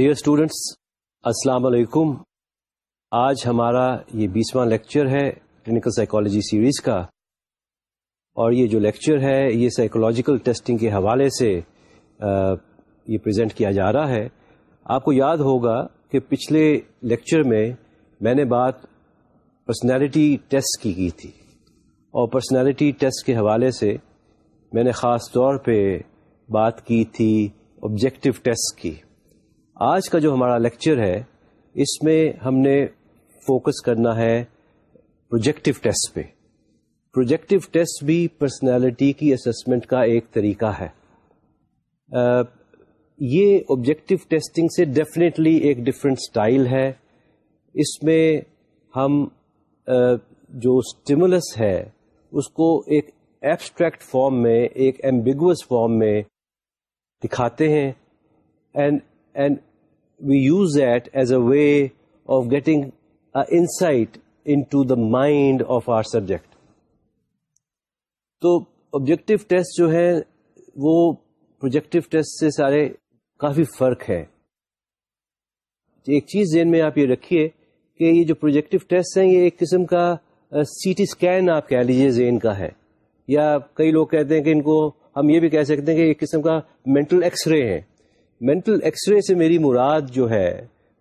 Dear students السلام علیکم آج ہمارا یہ بیسواں لیکچر ہے کلینکل سائیکالوجی سیریز کا اور یہ جو لیکچر ہے یہ سائیکولوجیکل ٹیسٹنگ کے حوالے سے یہ پریزنٹ کیا جا رہا ہے۔ آپ کو یاد ہوگا کہ پچھلے لیکچر میں میں نے بات پرسنالٹی ٹیسٹ کی کی تھی اور پرسنالٹی ٹیسٹ کے حوالے سے میں نے خاص طور پہ بات کی تھی آبجیکٹو ٹیسٹ کی۔ آج کا جو ہمارا لیکچر ہے، اس میں ہم نے فوکس کرنا ہے پروجیکٹو ٹیسٹ پہ۔ پروجیکٹو ٹیسٹ بھی پرسنالٹی کی اسسمنٹ کا ایک طریقہ ہے۔ یہ آبجیکٹو ٹیسٹنگ سے ڈیفینیٹلی ایک ڈفرینٹ اسٹائل ہے۔ اس میں ہم جو اسٹیمولس ہے، اس کو ایک ایبسٹریکٹ فارم میں، ایک ایمبیگوس فارم میں دکھاتے ہیں۔ And and we use that as a way of getting insight in to the mind of our subject تو آبجیکٹو ٹیسٹ جو ہے وہ پروجیکٹو ٹیسٹ سے سارے کافی فرق ہے۔ ایک چیز ذہن میں آپ یہ رکھیے کہ یہ جو پروجیکٹو ٹیسٹ ہیں، یہ ایک قسم کا سی ٹی اسکین آپ کہہ لیجیے ذہن کا ہے۔ یا کئی لوگ کہتے ہیں کہ ان کو ہم یہ بھی کہہ سکتے ہیں کہ ایک قسم کا مینٹل ایکس رے ہے مینٹل ایکس رے سے میری مراد جو ہے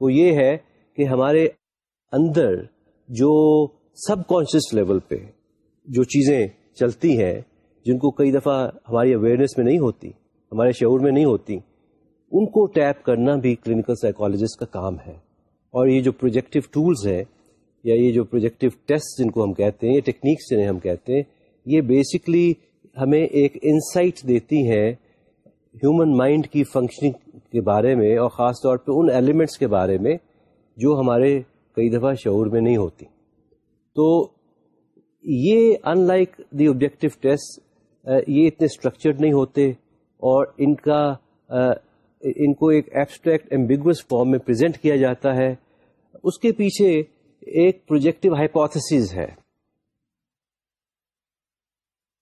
وہ یہ ہے کہ ہمارے اندر جو سب کانشیس لیول پہ جو چیزیں چلتی ہیں، جن کو کئی دفعہ ہماری اویئرنیس میں نہیں ہوتی، ہمارے شعور میں نہیں ہوتی، ان کو ٹیپ کرنا بھی کلینکل سائیکالوجسٹ کا کام ہے۔ اور یہ جو پروجیکٹو ٹولز ہیں یا یہ جو پروجیکٹو ٹیسٹ جن کو ہم کہتے ہیں، یہ ٹیکنیکس جنہیں ہم کہتے ہیں، یہ بیسکلی ہمیں ایک انسائٹ دیتی ہیں ہیومن مائنڈ کی فنکشننگ کے بارے میں اور خاص طور پہ ان ایلیمنٹس کے بارے میں جو ہمارے کئی دفعہ شعور میں نہیں ہوتی۔ تو یہ in like the objective test یہ اتنے اسٹرکچرڈ نہیں ہوتے اور ان کا ان کو ایک ایبسٹریکٹ ایمبیگوس فارم میں پریزنٹ کیا جاتا ہے۔ اس کے پیچھے ایک پروجیکٹو ہائپوتھس ہے۔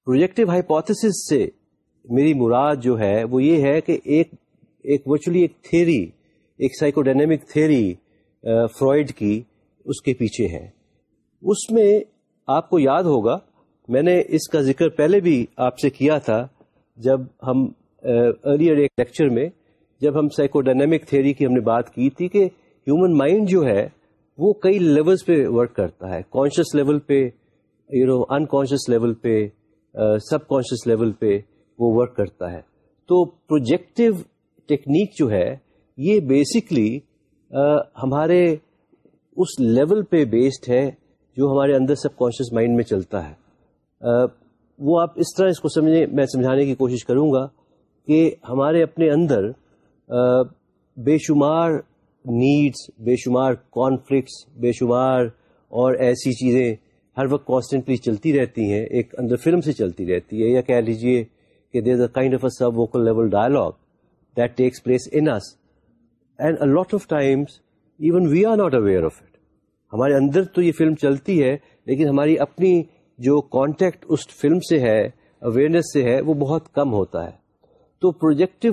پروجیکٹو ہائپوتھس سے میری مراد جو ہے وہ یہ ہے کہ ایک ایک ورچولی ایک تھیری ایک سائیکو ڈائنمک تھیری فرائڈ کی اس کے پیچھے ہے۔ اس میں آپ کو یاد ہوگا، میں نے اس کا ذکر پہلے بھی آپ سے کیا تھا، جب ہم ارلیئر ایک لیکچر میں جب ہم سائیکو ڈائنمک تھیری کی ہم نے بات کی تھی کہ ہیومن مائنڈ جو ہے، وہ کئی لیولس پہ ورک کرتا ہے۔ کانشیس لیول پہ یو نو انکانشیس لیول پہ سب کانشیس لیول پہ۔ وہ ورک کرتا ہے۔ تو پروجیکٹو ٹیکنیک جو ہے، یہ بیسکلی ہمارے اس لیول پہ بیسڈ ہے جو ہمارے اندر سب کانشیس مائنڈ میں چلتا ہے۔ وہ آپ اس طرح اس کو سمجھنے، میں سمجھانے کی کوشش کروں گا کہ ہمارے اپنے اندر بے شمار نیڈس بے شمار کانفلکٹس بے شمار اور ایسی چیزیں ہر وقت کانسٹنٹلی چلتی رہتی ہیں، ایک اندر فلم سے چلتی رہتی ہے، یا کہہ لیجیے کہ there is a kind of a subvocal level dialogue that takes place in us. And a lot of times, even we are not aware of it. ہمارے اندر تو یہ فلم چلتی ہے لیکن ہماری اپنی جو کانٹیکٹ اس فلم سے ہے اویئرنیس سے ہے وہ بہت کم ہوتا ہے تو پروجیکٹو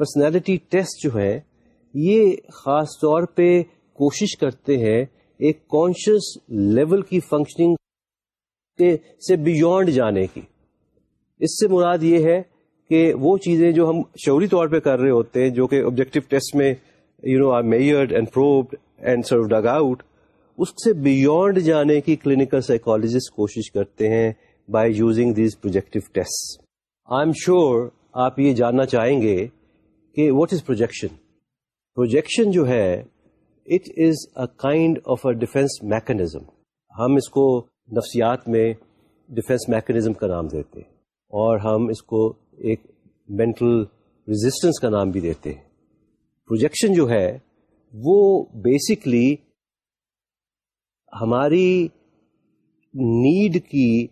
پرسنالٹی ٹیسٹ جو ہے یہ خاص طور پہ کوشش کرتے ہیں ایک کانشیس لیول کی فنکشننگ سے بیونڈ جانے کی اس سے مراد یہ ہے کہ وہ چیزیں جو ہم شعوری طور پہ کر رہے ہوتے ہیں، جو کہ آبجیکٹو ٹیسٹ میں you know are measured and probed and served dug out اس سے بیونڈ جانے کی کلینکل سائیکولوجسٹ کوشش کرتے ہیں by using these projective test I'm sure آپ یہ جاننا چاہیں گے کہ واٹ از پروجیکشن پروجیکشن جو ہے it is a kind of a defence mechanism ہم اس کو نفسیات میں ڈیفینس میکنزم کا نام دیتے ہیں۔ اور ہم اس کو ایک مینٹل ریزسٹنس کا نام بھی دیتے ہیں۔ پروجیکشن جو ہے وہ بیسکلی ہماری نیڈ کی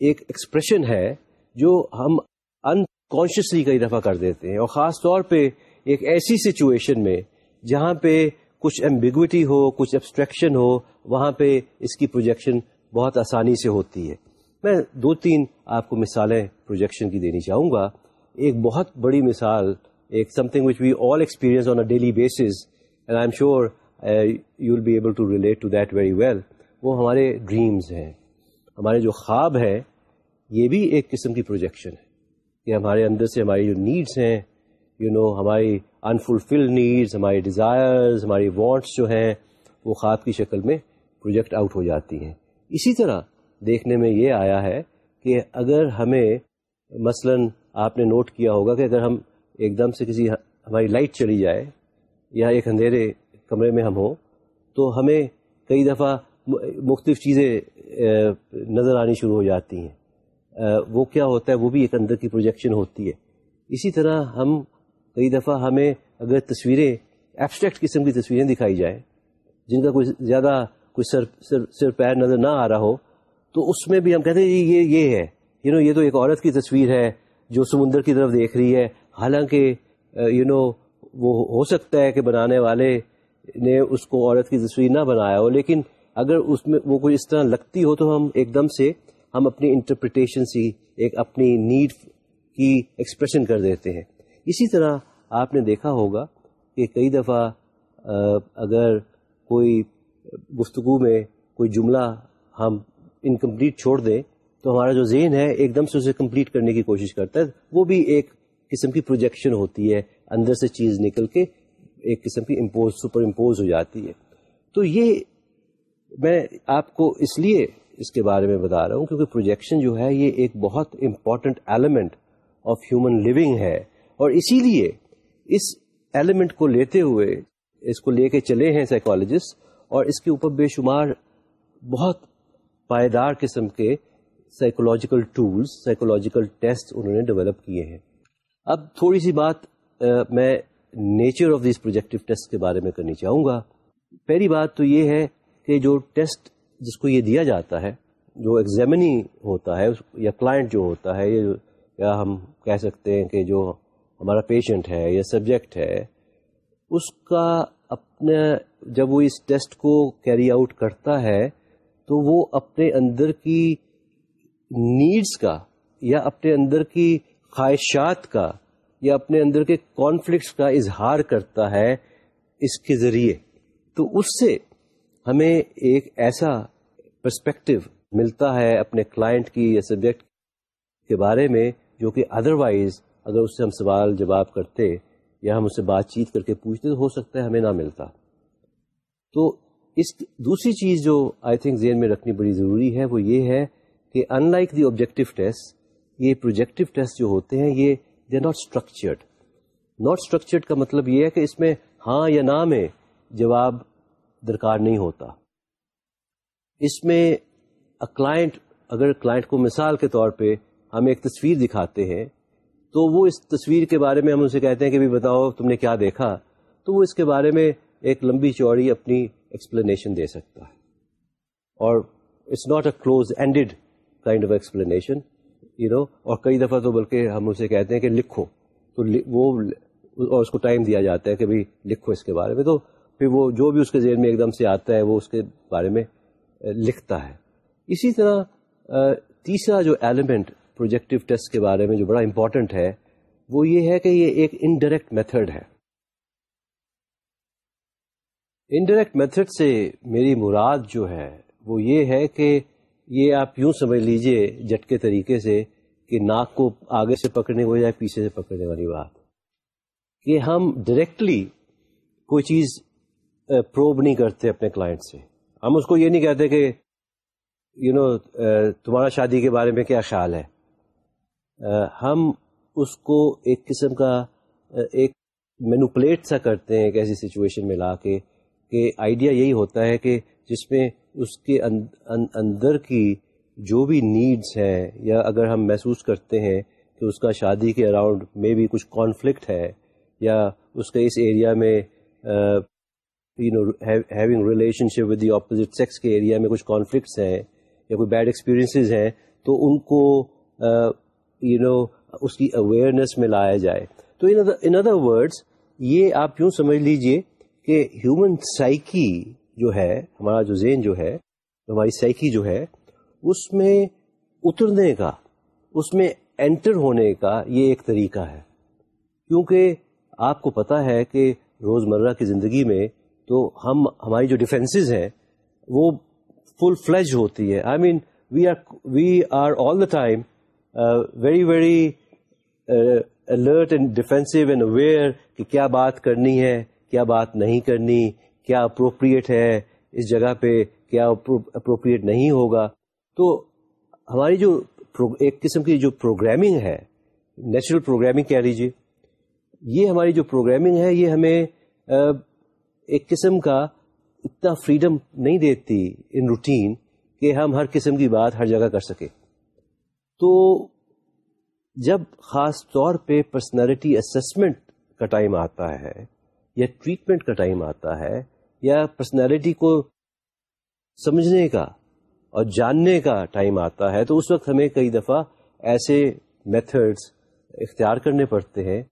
ایک ایکسپریشن ہے جو ہم انکانشیسلی کئی دفعہ کر دیتے ہیں اور خاص طور پہ ایک ایسی سچویشن میں جہاں پہ کچھ ایمبیگوٹی ہو، کچھ ایبسٹریکشن ہو، وہاں پہ اس کی پروجیکشن بہت آسانی سے ہوتی ہے۔ میں دو تین آپ کو مثالیں پروجیکشن کی دینی چاہوں گا۔ ایک بہت بڑی مثال ایک something which we all experience on a daily basis and I'm sure you will be able to relate to that very well وہ ہمارے ڈریمز ہیں۔ ہمارے جو خواب ہیں یہ بھی ایک قسم کی پروجیکشن ہے۔ کہ ہمارے اندر سے ہماری جو نیڈس ہیں یو you نو know, ہماری انفلفل نیڈس ہماری ڈیزائرز ہماری وانٹس جو ہیں وہ خواب کی شکل میں پروجیکٹ آؤٹ ہو جاتی ہیں۔ اسی طرح دیکھنے میں یہ آیا ہے کہ اگر ہمیں مثلا آپ نے نوٹ کیا ہوگا کہ اگر ہم ایک دم سے کسی ہماری لائٹ چلی جائے یا ایک اندھیرے کمرے میں ہم ہوں، تو ہمیں کئی دفعہ مختلف چیزیں نظر آنی شروع ہو جاتی ہیں۔ وہ کیا ہوتا ہے؟ وہ بھی ایک اندر کی پروجیکشن ہوتی ہے۔ اسی طرح ہم کئی دفعہ ہمیں اگر تصویریں ایبسٹریکٹ قسم کی تصویریں دکھائی جائیں، جن کا کوئی زیادہ کوئی سر سر سر پیر نظر نہ آ رہا ہو تو اس میں بھی ہم کہتے ہیں یہ یہ ہے۔ یو نو یہ تو ایک عورت کی تصویر ہے جو سمندر کی طرف دیکھ رہی ہے۔ حالانکہ uh, یو نو وہ ہو سکتا ہے کہ بنانے والے نے اس کو عورت کی تصویر نہ بنایا ہو، لیکن اگر اس میں وہ کوئی اس طرح لگتی ہو تو ہم ایک دم سے ہم اپنی انٹرپریٹیشن سی، ایک اپنی نیڈ کی ایکسپریشن کر دیتے ہیں۔ اسی طرح آپ نے دیکھا ہوگا کہ کئی دفعہ uh, اگر کوئی گفتگو میں کوئی جملہ ہم انکمپلیٹ چھوڑ دیں تو ہمارا جو ذہن ہے ایک دم سے اسے کمپلیٹ کرنے کی کوشش کرتا ہے۔ وہ بھی ایک قسم کی پروجیکشن ہوتی ہے، اندر سے چیز نکل کے ایک قسم کی امپوز سپر امپوز ہو جاتی ہے۔ تو یہ میں آپ کو اس لیے اس کے بارے میں بتا رہا ہوں کیونکہ پروجیکشن جو ہے یہ ایک بہت important element of human living ہے۔ اور اسی لیے اس ایلیمنٹ کو لیتے ہوئے، اس کو لے کے چلے ہیں سائیکالوجسٹ اور اس کے اوپر بے شمار بہت پائیدار قسم کے سائیکولوجیکل ٹولس سائیکولوجیکل ٹیسٹ انہوں نے ڈیولپ کیے ہیں۔ اب تھوڑی سی بات میں nature of these projective test کے بارے میں کرنی چاہوں گا۔ پہلی بات تو یہ ہے کہ جو ٹیسٹ جس کو یہ دیا جاتا ہے، جو ایگزامنی ہوتا ہے، یا کلائنٹ جو ہوتا ہے، یا ہم کہہ سکتے ہیں کہ جو ہمارا پیشنٹ ہے، یا سبجیکٹ ہے، اس کا اپنے جب وہ اس ٹیسٹ کو کیری آؤٹ کرتا ہے تو وہ اپنے اندر کی نیڈس کا یا اپنے اندر کی خواہشات کا یا اپنے اندر کے کانفلکٹس کا اظہار کرتا ہے اس کے ذریعے۔ تو اس سے ہمیں ایک ایسا پرسپیکٹو ملتا ہے اپنے کلائنٹ کی یا سبجیکٹ کے بارے میں جو کہ ادروائز اگر اس سے ہم سوال جواب کرتے یا ہم اس سے بات چیت کر کے پوچھتے تو ہو سکتا ہے ہمیں نہ ملتا۔ تو اس دوسری چیز جو آئی تھنک ذہن میں رکھنی بڑی ضروری ہے وہ یہ ہے کہ in like the objective test یہ پروجیکٹو ٹیسٹ جو ہوتے ہیں، یہ they not structured not structured کا مطلب یہ ہے کہ اس میں ہاں یا نہ میں جواب درکار نہیں ہوتا۔ اس میں کلائنٹ اگر کلائنٹ کو مثال کے طور پہ ہم ایک تصویر دکھاتے ہیں، تو وہ اس تصویر کے بارے میں ہم اسے کہتے ہیں کہ بھی بتاؤ تم نے کیا دیکھا؟ تو وہ اس کے بارے میں ایک لمبی چوڑی اپنی ایکسپلینیشن دے سکتا ہے۔ اور it's not a close ended kind of explanation you know اور کئی دفعہ تو بلکہ ہم اسے کہتے ہیں کہ لکھو۔ تو وہ اور اس کو ٹائم دیا جاتا ہے کہ بھائی لکھو اس کے بارے میں۔ تو پھر وہ جو بھی اس کے ذہن میں ایک دم سے آتا ہے، وہ اس کے بارے میں لکھتا ہے۔ اسی طرح تیسرا جو ایلیمنٹ پروجیکٹو ٹیسٹ کے بارے میں جو بڑا امپورٹنٹ ہے، وہ یہ ہے کہ یہ ایک انڈائریکٹ میتھڈ ہے۔ انڈائریکٹ میتھڈ سے میری مراد جو ہے وہ یہ ہے کہ یہ آپ یوں سمجھ لیجیے جٹکے طریقے سے کہ ناک کو آگے سے پکڑنے کو جائے پیچھے سے پکڑنے والی بات۔ کہ ہم ڈائریکٹلی کوئی چیز پروب نہیں کرتے اپنے کلائنٹ سے۔ ہم اس کو یہ نہیں کہتے کہ یو نو تمہارا شادی کے بارے میں کیا خیال ہے۔ ہم اس کو ایک قسم کا ایک مینوپلیٹ سا کرتے ہیں ایک ایسی سچویشن میں لا کے۔ کہ آئیڈیا یہی ہوتا ہے کہ جس میں اس کے اندر کی جو بھی نیڈس ہیں یا اگر ہم محسوس کرتے ہیں کہ اس کا شادی کے اراؤنڈ میں بھی کچھ کانفلکٹ ہے یا اس کے اس ایریا میں you know having relationship with the opposite sex کے ایریا میں کچھ کانفلکٹس ہیں یا کوئی بیڈ ایکسپیرئنسز ہیں تو ان کو یو نو اس کی اویئرنیس میں لایا جائے۔ تو ان ادر ورڈس یہ آپ یوں سمجھ لیجیے کہ ہیومن سائیکی جو ہے، ہمارا جو زین جو ہے، ہماری سائیکی جو ہے، اس میں اترنے کا، اس میں انٹر ہونے کا یہ ایک طریقہ ہے۔ کیونکہ آپ کو پتا ہے کہ روزمرہ کی زندگی میں تو ہم، ہماری جو ڈیفینسز ہیں، وہ فل فلیج ہوتی ہے۔ I mean we are we are all the time very very alert and defensive and aware کہ کیا بات کرنی ہے۔ کیا بات نہیں کرنی، کیا اپروپریٹ ہے اس جگہ پہ، کیا اپروپریٹ نہیں ہوگا۔ تو ہماری جو ایک قسم کی جو پروگرامنگ ہے نیچرل پروگرامنگ کہہ لیجیے یہ ہماری جو پروگرامنگ ہے، یہ ہمیں ایک قسم کا اتنا فریڈم نہیں دیتی ان روٹین کہ ہم ہر قسم کی بات ہر جگہ کر سکیں۔ تو جب خاص طور پہ پرسنالٹی اسسمنٹ کا ٹائم آتا ہے یا ٹریٹمنٹ کا ٹائم آتا ہے یا پرسنالٹی کو سمجھنے کا اور جاننے کا ٹائم آتا ہے، تو اس وقت ہمیں کئی دفعہ ایسے میتھڈس اختیار کرنے پڑتے ہیں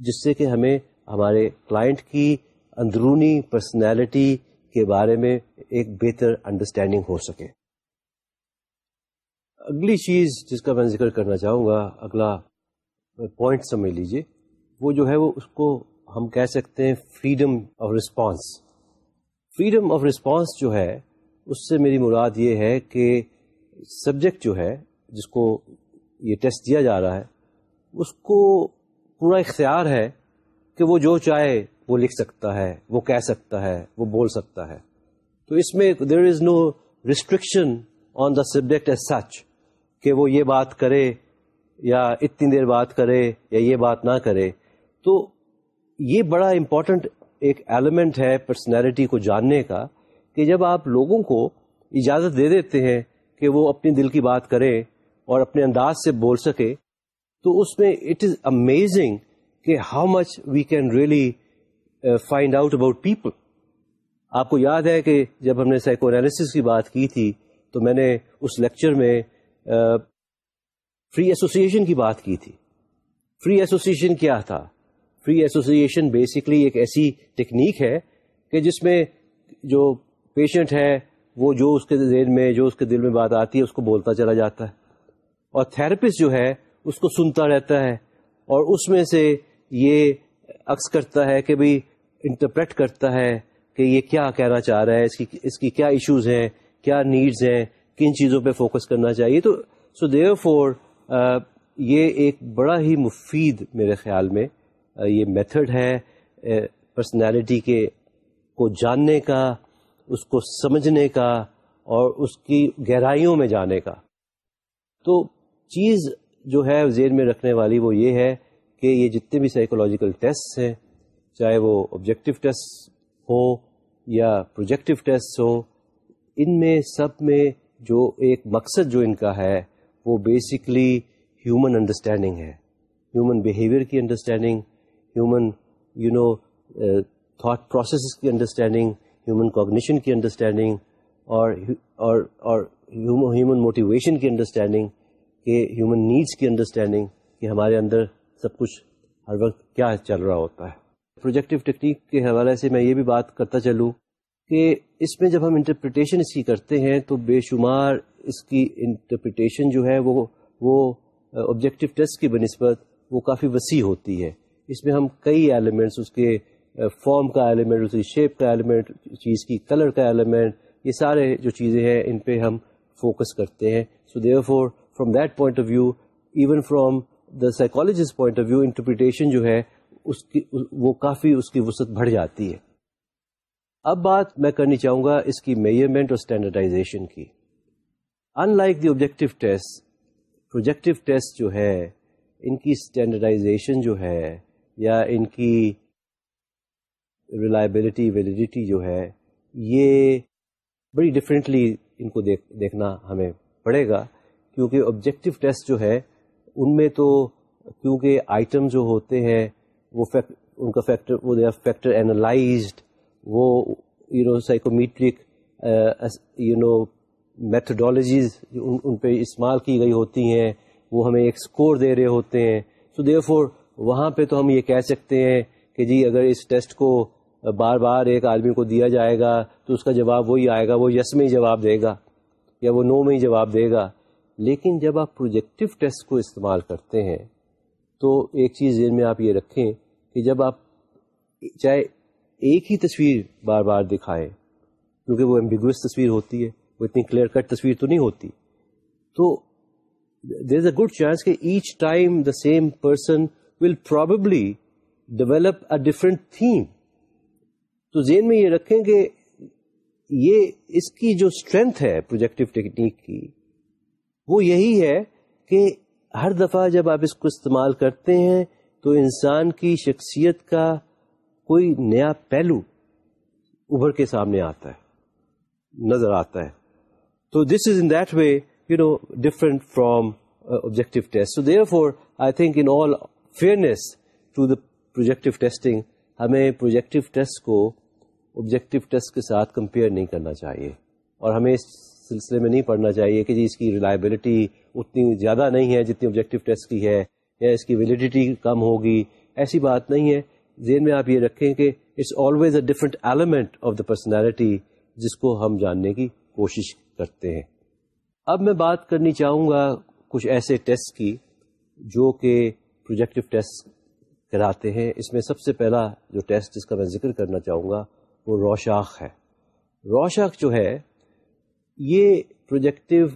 جس سے کہ ہمیں ہمارے کلائنٹ کی اندرونی پرسنالٹی کے بارے میں ایک بہتر انڈرسٹینڈنگ ہو سکے۔ اگلی چیز جس کا میں ذکر کرنا چاہوں گا، اگلا پوائنٹ سمجھ لیجیے وہ جو ہے وہ اس کو ہم کہہ سکتے ہیں freedom of response freedom of response جو ہے، اس سے میری مراد یہ ہے کہ سبجیکٹ جو ہے، جس کو یہ ٹیسٹ دیا جا رہا ہے، اس کو پورا اختیار ہے کہ وہ جو چاہے وہ لکھ سکتا ہے، وہ کہہ سکتا ہے، وہ بول سکتا ہے۔ تو اس میں there is no restriction on the subject as such کہ وہ یہ بات کرے یا اتنی دیر بات کرے یا یہ بات نہ کرے۔ تو یہ بڑا امپورٹنٹ ایک ایلیمنٹ ہے پرسنالٹی کو جاننے کا کہ جب آپ لوگوں کو اجازت دے دیتے ہیں کہ وہ اپنی دل کی بات کریں اور اپنے انداز سے بول سکے، تو اس میں اٹ از امیزنگ کہ how much we can really find out about people آپ کو یاد ہے کہ جب ہم نے سائیکو انالیس کی بات کی تھی، تو میں نے اس لیکچر میں uh, فری ایسوسیشن کی بات کی تھی۔ فری ایسوسیشن کیا تھا؟ فری ایسوسیشن بیسکلی ایک ایسی ٹیکنیک ہے کہ جس میں جو پیشنٹ ہے، وہ جو اس کے ذہن میں، جو اس کے دل میں بات آتی ہے، اس کو بولتا چلا جاتا ہے۔ اور تھراپسٹ جو ہے، اس کو سنتا رہتا ہے۔ اور اس میں سے یہ عکس کرتا ہے کہ بھائی انٹرپریٹ کرتا ہے کہ یہ کیا کہنا چاہ رہا ہے، اس کی اس کی کیا ایشوز ہیں، کیا نیڈز ہیں، کن چیزوں پہ فوکس کرنا چاہیے۔ تو سو دیو فور یہ ایک بڑا ہی مفید میرے خیال میں یہ میتھڈ ہے پرسنالٹی کے کو جاننے کا، اس کو سمجھنے کا اور اس کی گہرائیوں میں جانے کا۔ تو چیز جو ہے ذہن میں رکھنے والی وہ یہ ہے کہ یہ جتنے بھی سائیکولوجیکل ٹیسٹ ہیں، چاہے وہ آبجیکٹو ٹیسٹ ہو یا پروجیکٹو ٹیسٹ ہو ان میں سب میں جو ایک مقصد جو ان کا ہے، وہ بیسکلی ہیومن انڈرسٹینڈنگ ہے۔ ہیومن بیہیویئر کی understanding human you know thought process کی انڈرسٹینڈنگ ہیومن کوگنیشن کی انڈرسٹینڈنگ اور ہیومن موٹیویشن کی انڈرسٹینڈنگ کہ ہیومن نیڈس کی انڈرسٹینڈنگ کہ ہمارے اندر سب کچھ ہر وقت کیا چل رہا ہوتا ہے پروجیکٹو ٹیکنیک کے حوالے سے میں یہ بھی بات کرتا چلوں کہ اس میں جب ہم انٹرپریٹیشن اس کی کرتے ہیں تو بے شمار اس کی انٹرپریٹیشن جو ہے وہ وہ آبجیکٹو ٹیسٹ کی بنسبت وہ کافی وسیع ہوتی ہے اس میں ہم کئی ایلیمنٹس اس کے فارم کا ایلیمنٹ اس کی شیپ کا ایلیمنٹ چیز کی کلر کا ایلیمنٹ یہ سارے جو چیزیں ہیں، ان پہ ہم فوکس کرتے ہیں۔ So therefore from that point of view even from the psychologist point of view interpretation جو ہے، اس کی، وہ کافی اس کی وسعت بڑھ جاتی ہے۔ اب بات میں کرنی چاہوں گا اس کی میئرمنٹ اور اسٹینڈرڈائزیشن کی۔ In like the objective test projective test جو ہے، ان کی اسٹینڈرڈائزیشن جو ہے یا ان کی ریلائبلٹی ویلیڈیٹی جو ہے، یہ بڑی ڈفرینٹلی ان کو دیکھ، دیکھنا ہمیں پڑے گا، کیونکہ آبجیکٹو ٹیسٹ جو ہے، ان میں تو کیونکہ آئٹم جو ہوتے ہیں، وہ ان کا فیکٹر وہ دے فیکٹر اینالائزڈ وہ you know psychometric you know methodologies ان پہ استعمال کی گئی ہوتی ہیں، وہ ہمیں ایک اسکور دے رہے ہوتے ہیں سو دیئر فور وہاں پہ تو ہم یہ کہہ سکتے ہیں کہ جی اگر اس ٹیسٹ کو بار بار ایک آدمی کو دیا جائے گا، تو اس کا جواب وہی آئے گا، وہ یس میں ہی جواب دے گا یا وہ نو میں ہی جواب دے گا۔ لیکن جب آپ پروجیکٹو ٹیسٹ کو استعمال کرتے ہیں، تو ایک چیز ذہن میں آپ یہ رکھیں کہ جب آپ چاہے ایک ہی تصویر بار بار دکھائیں، کیونکہ وہ ایمبیگوس تصویر ہوتی ہے، وہ اتنی کلیئر کٹ تصویر تو نہیں ہوتی، تو there is a good chance کہ each time the same person will probably develop a different theme تو ذہن میں یہ رکھیں کہ یہ اس کی جو اسٹرینتھ ہے پروجیکٹو ٹیکنیک کی، وہ یہی ہے کہ ہر دفعہ جب آپ اس کو استعمال کرتے ہیں تو انسان کی شخصیت کا کوئی نیا پہلو ابھر کے سامنے آتا ہے، نظر آتا ہے۔ تو this is in that way you know different from objective test so therefore I think in all fairness to the projective testing ہمیں پروجیکٹو ٹیسٹ کو آبجیکٹو ٹیسٹ کے ساتھ کمپیئر نہیں کرنا چاہیے اور ہمیں اس سلسلے میں نہیں پڑھنا چاہیے کہ جی اس کی ریلائبلٹی اتنی زیادہ نہیں ہے جتنی آبجیکٹو ٹیسٹ کی ہے یا اس کی ویلیڈیٹی کم ہوگی، ایسی بات نہیں ہے۔ ذہن میں آپ یہ رکھیں کہ it's always a different element of the personality جس کو ہم جاننے کی کوشش کرتے ہیں۔ اب میں بات کرنی چاہوں گا کچھ ایسے ٹیسٹ کی جو کہ پروجیکٹو ٹیسٹ کراتے ہیں۔ اس میں سب سے پہلا جو ٹیسٹ جس کا میں ذکر کرنا چاہوں گا وہ روشاخ ہے۔ روشاخ جو ہے، یہ پروجیکٹو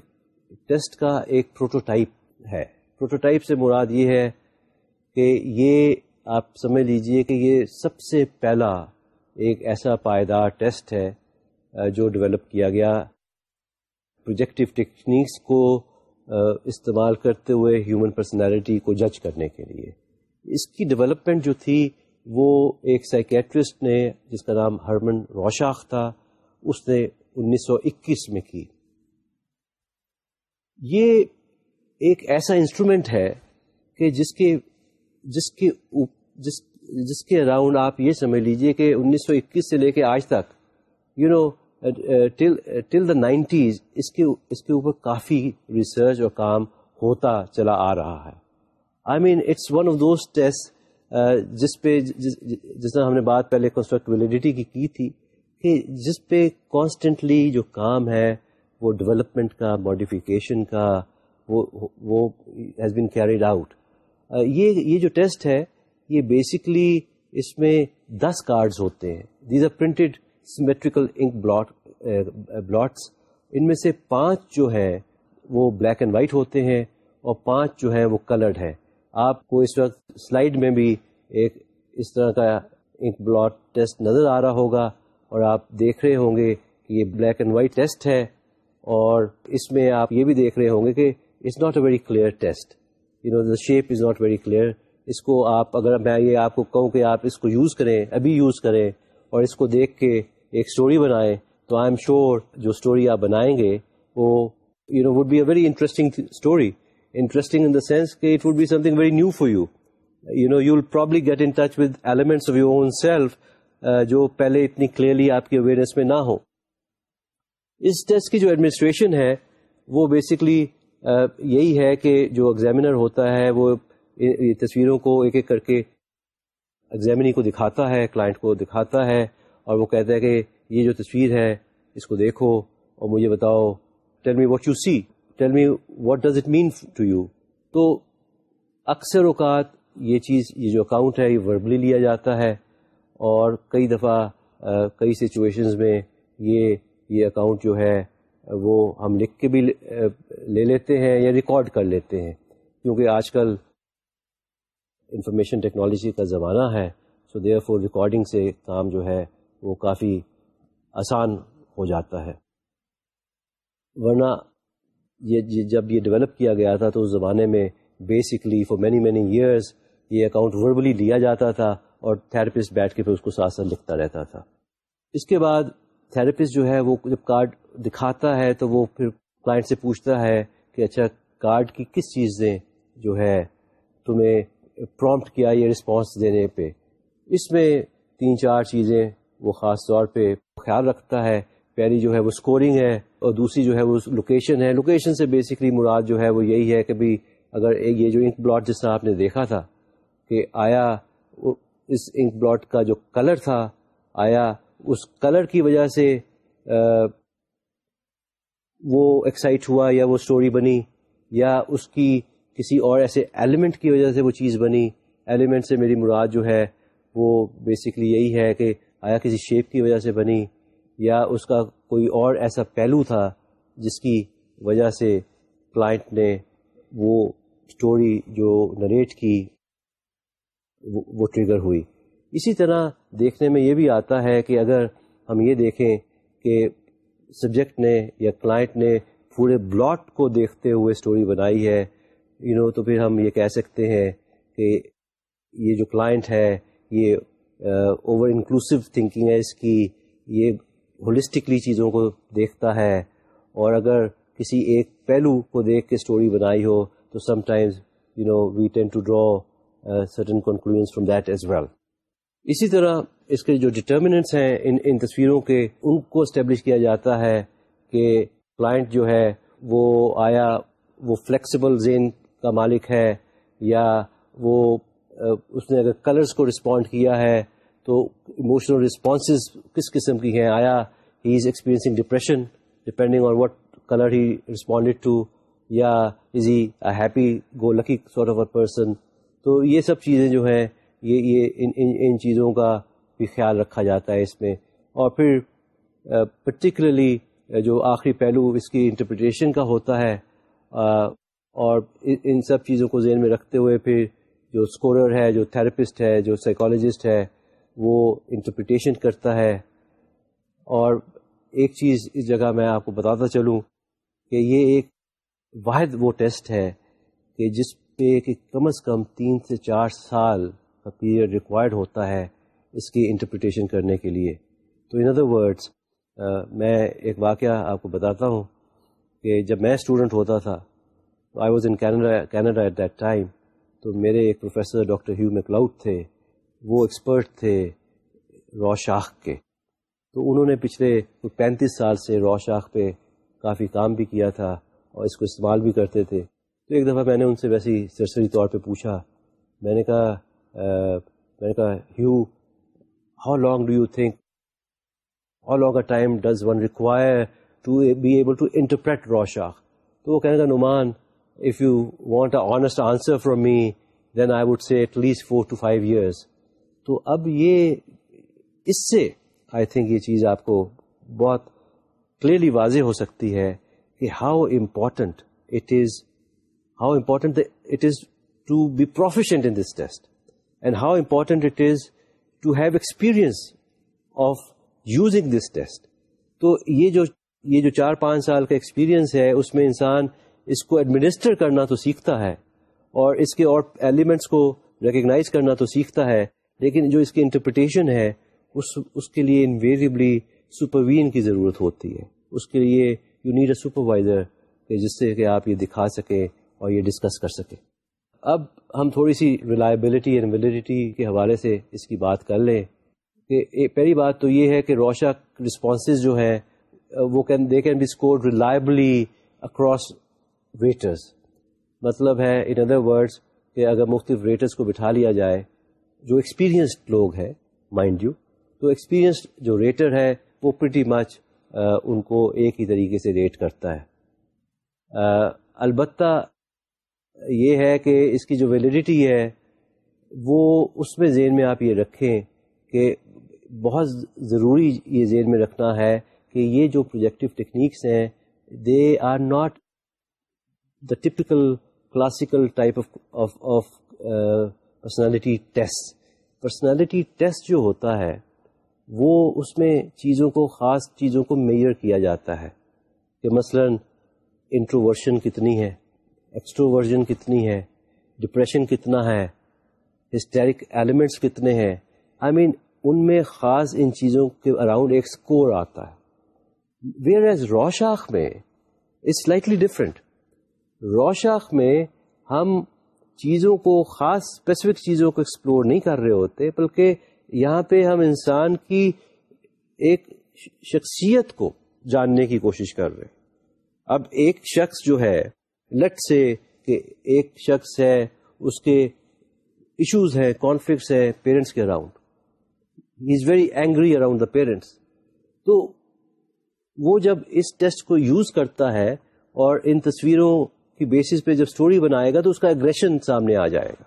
ٹیسٹ کا ایک پروٹوٹائپ ہے۔ پروٹوٹائپ سے مراد یہ ہے کہ یہ آپ سمجھ لیجیے کہ یہ سب سے پہلا ایک ایسا پائیدار ٹیسٹ ہے، جو ڈیولپ کیا گیا۔ پروجیکٹو ٹیکنیکس کو استعمال کرتے ہوئے ہیومن پرسنالٹی کو جج کرنے کے لیے۔ اس کی ڈیولپمنٹ جو تھی، وہ ایک سائکیٹرسٹ نے، جس کا نام ہرمن روشاخ تھا، اس نے انیس سو اکیس میں کی۔ یہ ایک ایسا انسٹرومنٹ ہے کہ جس کے جس کے جس جس کے اراؤنڈ آپ یہ سمجھ لیجیے کہ انیس سو اکیس سے لے کے آج تک you know till the nineties اس کے اس کے اوپر کافی ریسرچ اور کام ہوتا چلا آ رہا ہے۔ I mean, it's one of those test جس پہ، جس طرح ہم نے بات پہلے کنسٹرکٹ ویلیڈیٹی کی کی تھی، کہ جس پہ کانسٹنٹلی جو کام ہے، وہ ڈیولپمنٹ کا ماڈیفیکیشن کا، وہ ہیز بین کیریڈ آؤٹ یہ یہ جو ٹیسٹ ہے، یہ بیسکلی اس میں دس کارڈز ہوتے ہیں۔ These are printed symmetrical ink blot blots ان میں سے پانچ جو ہے وہ بلیک اینڈ وائٹ ہوتے ہیں اور پانچ جو ہیں وہ کلرڈ ہیں۔ آپ کو اس وقت سلائڈ میں بھی ایک اس طرح کا ایک بلاٹ ٹیسٹ نظر آ رہا ہوگا اور آپ دیکھ رہے ہوں گے کہ یہ بلیک اینڈ وائٹ ٹیسٹ ہے اور اس میں آپ یہ بھی دیکھ رہے ہوں گے کہ it's not a very clear test you know the shape is not very clear اس کو آپ اگر میں یہ آپ کو کہوں کہ آپ اس کو یوز کریں، ابھی یوز کریں اور اس کو دیکھ کے ایک اسٹوری بنائیں تو آئی ایم شیور جو اسٹوری آپ بنائیں گے، وہ you know would be a very interesting story interesting in the sense کہ it would be something very new for you you know you will probably get in touch with elements of your own self جو پہلے اتنی clearly آپ کی awareness میں نہ ہو اس test کی جو ایڈمنسٹریشن ہے، وہ بیسکلی uh, یہی ہے کہ جو ایگزامینر ہوتا ہے، وہ تصویروں کو ایک ایک کر کے ایگزامنی کو دکھاتا ہے کلائنٹ کو دکھاتا ہے۔ اور وہ کہتا ہے کہ یہ جو تصویر ہے، اس کو دیکھو اور مجھے بتاؤ۔ Tell me what you see tell me what does it mean to you تو اکثر اوقات یہ چیز، یہ جو اکاؤنٹ ہے، یہ وربلی لیا جاتا ہے اور کئی دفعہ کئی سچویشنز میں یہ یہ اکاؤنٹ جو ہے، وہ ہم لکھ کے بھی لے لیتے ہیں یا ریکارڈ کر لیتے ہیں۔ کیونکہ آج کل انفارمیشن ٹیکنالوجی کا زمانہ ہے سو دیئر فور ریکارڈنگ سے کام جو ہے وہ کافی آسان ہو جاتا ہے۔ ورنہ یہ جی جب یہ ڈیولپ کیا گیا تھا تو اس زمانے میں basically for many many years یہ اکاؤنٹ وربلی لیا جاتا تھا اور تھراپسٹ بیٹھ کے پھر اس کو ساتھ ساتھ لکھتا رہتا تھا۔ اس کے بعد تھراپسٹ جو ہے وہ جب کارڈ دکھاتا ہے تو وہ پھر کلائنٹ سے پوچھتا ہے کہ اچھا کارڈ کی کس چیزیں جو ہے تمہیں پرومپٹ کیا یہ رسپانس دینے پہ۔ اس میں تین چار چیزیں وہ خاص طور پہ خیال رکھتا ہے۔ پہلی جو ہے وہ اسکورنگ ہے اور دوسری جو ہے وہ لوکیشن ہے۔ لوکیشن سے بیسکلی مراد جو ہے وہ یہی ہے کہ بھی اگر یہ جو انک بلاٹ جس طرح آپ نے دیکھا تھا کہ آیا اس انک بلاٹ کا جو کلر تھا، آیا اس کلر کی وجہ سے وہ ایکسائٹ ہوا یا وہ اسٹوری بنی یا اس کی کسی اور ایسے ایلیمنٹ کی وجہ سے وہ چیز بنی۔ ایلیمنٹ سے میری مراد جو ہے وہ بیسکلی یہی ہے کہ آیا کسی شیپ کی وجہ سے بنی یا اس کا کوئی اور ایسا پہلو تھا جس کی وجہ سے کلائنٹ نے وہ اسٹوری جو نریٹ کی وہ ٹریگر ہوئی؟ اسی طرح دیکھنے میں یہ بھی آتا ہے کہ اگر ہم یہ دیکھیں کہ سبجیکٹ نے یا کلائنٹ نے پورے بلاٹ کو دیکھتے ہوئے اسٹوری بنائی ہے یو you نو know, تو پھر ہم یہ کہہ سکتے ہیں کہ یہ جو کلائنٹ ہے یہ اوور انکلوسیو تھنکنگ ہے، اس کی یہ ہولسٹکلی چیزوں کو دیکھتا ہے۔ اور اگر کسی ایک پہلو کو دیکھ کے اسٹوری بنائی ہو، تو sometimes you know we tend to draw certain conclusion from that as well اسی طرح اس کے جو ڈٹرمنٹس ہیں، ان ان تصویروں کے، ان کو اسٹیبلش کیا جاتا ہے کہ کلائنٹ جو ہے، وہ آیا، وہ فلیکسیبل زین کا مالک ہے یا وہ اس نے اگر کلرز کو رسپونڈ کیا ہے تو ایموشنل رسپانسز کس قسم کی ہیں؟ آیا he is experiencing depression depending on what colour he responded to یا is he happy go lucky sort of a person تو یہ سب چیزیں جو ہیں یہ یہ ان ان, ان چیزوں کا بھی خیال رکھا جاتا ہے اس میں۔ اور پھر پرٹیکولرلی جو آخری پہلو اس کی انٹرپریٹیشن کا ہوتا ہے اور ان سب چیزوں کو ذہن میں رکھتے ہوئے پھر جو اسکورر ہے، جو تھراپسٹ ہے، جو سائیکالوجسٹ ہے، وہ انٹرپریٹیشن کرتا ہے۔ اور ایک چیز اس جگہ میں آپ کو بتاتا چلوں کہ یہ ایک واحد وہ ٹیسٹ ہے کہ جس پہ کہ کم از کم تین سے چار سال کا پیریڈ ریکوائرڈ ہوتا ہے اس کی انٹرپریٹیشن کرنے کے لیے۔ تو ان ادر ورڈس میں ایک واقعہ آپ کو بتاتا ہوں کہ جب میں اسٹوڈنٹ ہوتا تھا I was in Canada Canada at that time تو میرے ایک پروفیسر ڈاکٹر ہیو میکلاؤڈ تھے، وہ ایکسپرٹ تھے رو شاخ کے۔ تو انہوں نے پچھلے پینتیس سال سے رو شاخ پہ کافی کام بھی کیا تھا اور اس کو استعمال بھی کرتے تھے۔ تو ایک دفعہ میں نے ان سے ویسے ہی سرسری طور پہ پوچھا، میں نے کہا میں نے کہا، have, how long do you think, how long a time does one require to be able to interpret Rorschach تو وہ کہنے کا، Nauman if you want a honest answer from me then I would say at least four to five years تو اب یہ اس سے I think یہ چیز آپ کو بہت کلیئرلی واضح ہو سکتی ہے کہ how important it is how important it is to be proficient in this test and how important it is to have experience of using this test تو یہ جو یہ جو چار پانچ سال کا ایکسپیرئنس ہے، اس میں انسان اس کو ایڈمنسٹر کرنا تو سیکھتا ہے اور اس کے اور ایلیمنٹس کو ریکگنائز کرنا تو سیکھتا ہے، لیکن جو اس کی انٹرپریٹیشن ہے، اس اس کے لیے انویریبلی سپروین کی ضرورت ہوتی ہے۔ اس کے لیے یو نیڈ اے سپروائزر کہ جس سے کہ آپ یہ دکھا سکیں اور یہ ڈسکس کر سکیں۔ اب ہم تھوڑی سی ریلائبلٹی اینڈ ویلڈیٹی کے حوالے سے اس کی بات کر لیں کہ پہلی بات تو یہ ہے کہ روشا رسپانسز جو ہیں، وہ can they can be scored reliably across raters مطلب ہے ان ادر ورڈس کہ اگر مختلف ریٹرز کو بٹھا لیا جائے، جو ایکسپیرینسڈ لوگ ہیں مائنڈ یو تو ایکسپیرینسڈ جو ریٹر ہے، وہ پریٹی مچ ان کو ایک ہی طریقے سے ریٹ کرتا ہے. البتہ یہ ہے کہ اس کی جو ویلیڈیٹی ہے، وہ اس میں ذہن میں آپ یہ رکھیں کہ بہت ضروری یہ ذہن میں رکھنا ہے کہ یہ جو پروجیکٹو ٹیکنیکس ہیں they are not the typical classical type of of personality test personality test جو ہوتا ہے وہ اس میں چیزوں کو خاص چیزوں کو میئر کیا جاتا ہے کہ مثلا انٹروورشن کتنی ہے ایکسٹرو ورژن کتنی ہے ڈپریشن کتنا ہے ہسٹیرک ایلیمنٹس کتنے ہیں. آئی I مین mean, ان میں خاص ان چیزوں کے اراؤنڈ ایک اسکور آتا ہے. ویئر ایز روشاخ میں اٹس سلائٹلی ڈفرینٹ روشاخ میں ہم چیزوں کو خاص اسپیسیفک چیزوں کو ایکسپلور نہیں کر رہے ہوتے، بلکہ یہاں پہ ہم انسان کی ایک شخصیت کو جاننے کی کوشش کر رہے اب ایک شخص جو ہے لٹ سے کہ ایک شخص ہے، اس کے ایشوز ہیں کانفلکٹس ہیں پیرنٹس کے around he is very angry around the parents تو وہ جب اس ٹیسٹ کو یوز کرتا ہے اور ان تصویروں کی بیسس پہ جب سٹوری بنائے گا تو اس کا اگریشن سامنے آ جائے گا۔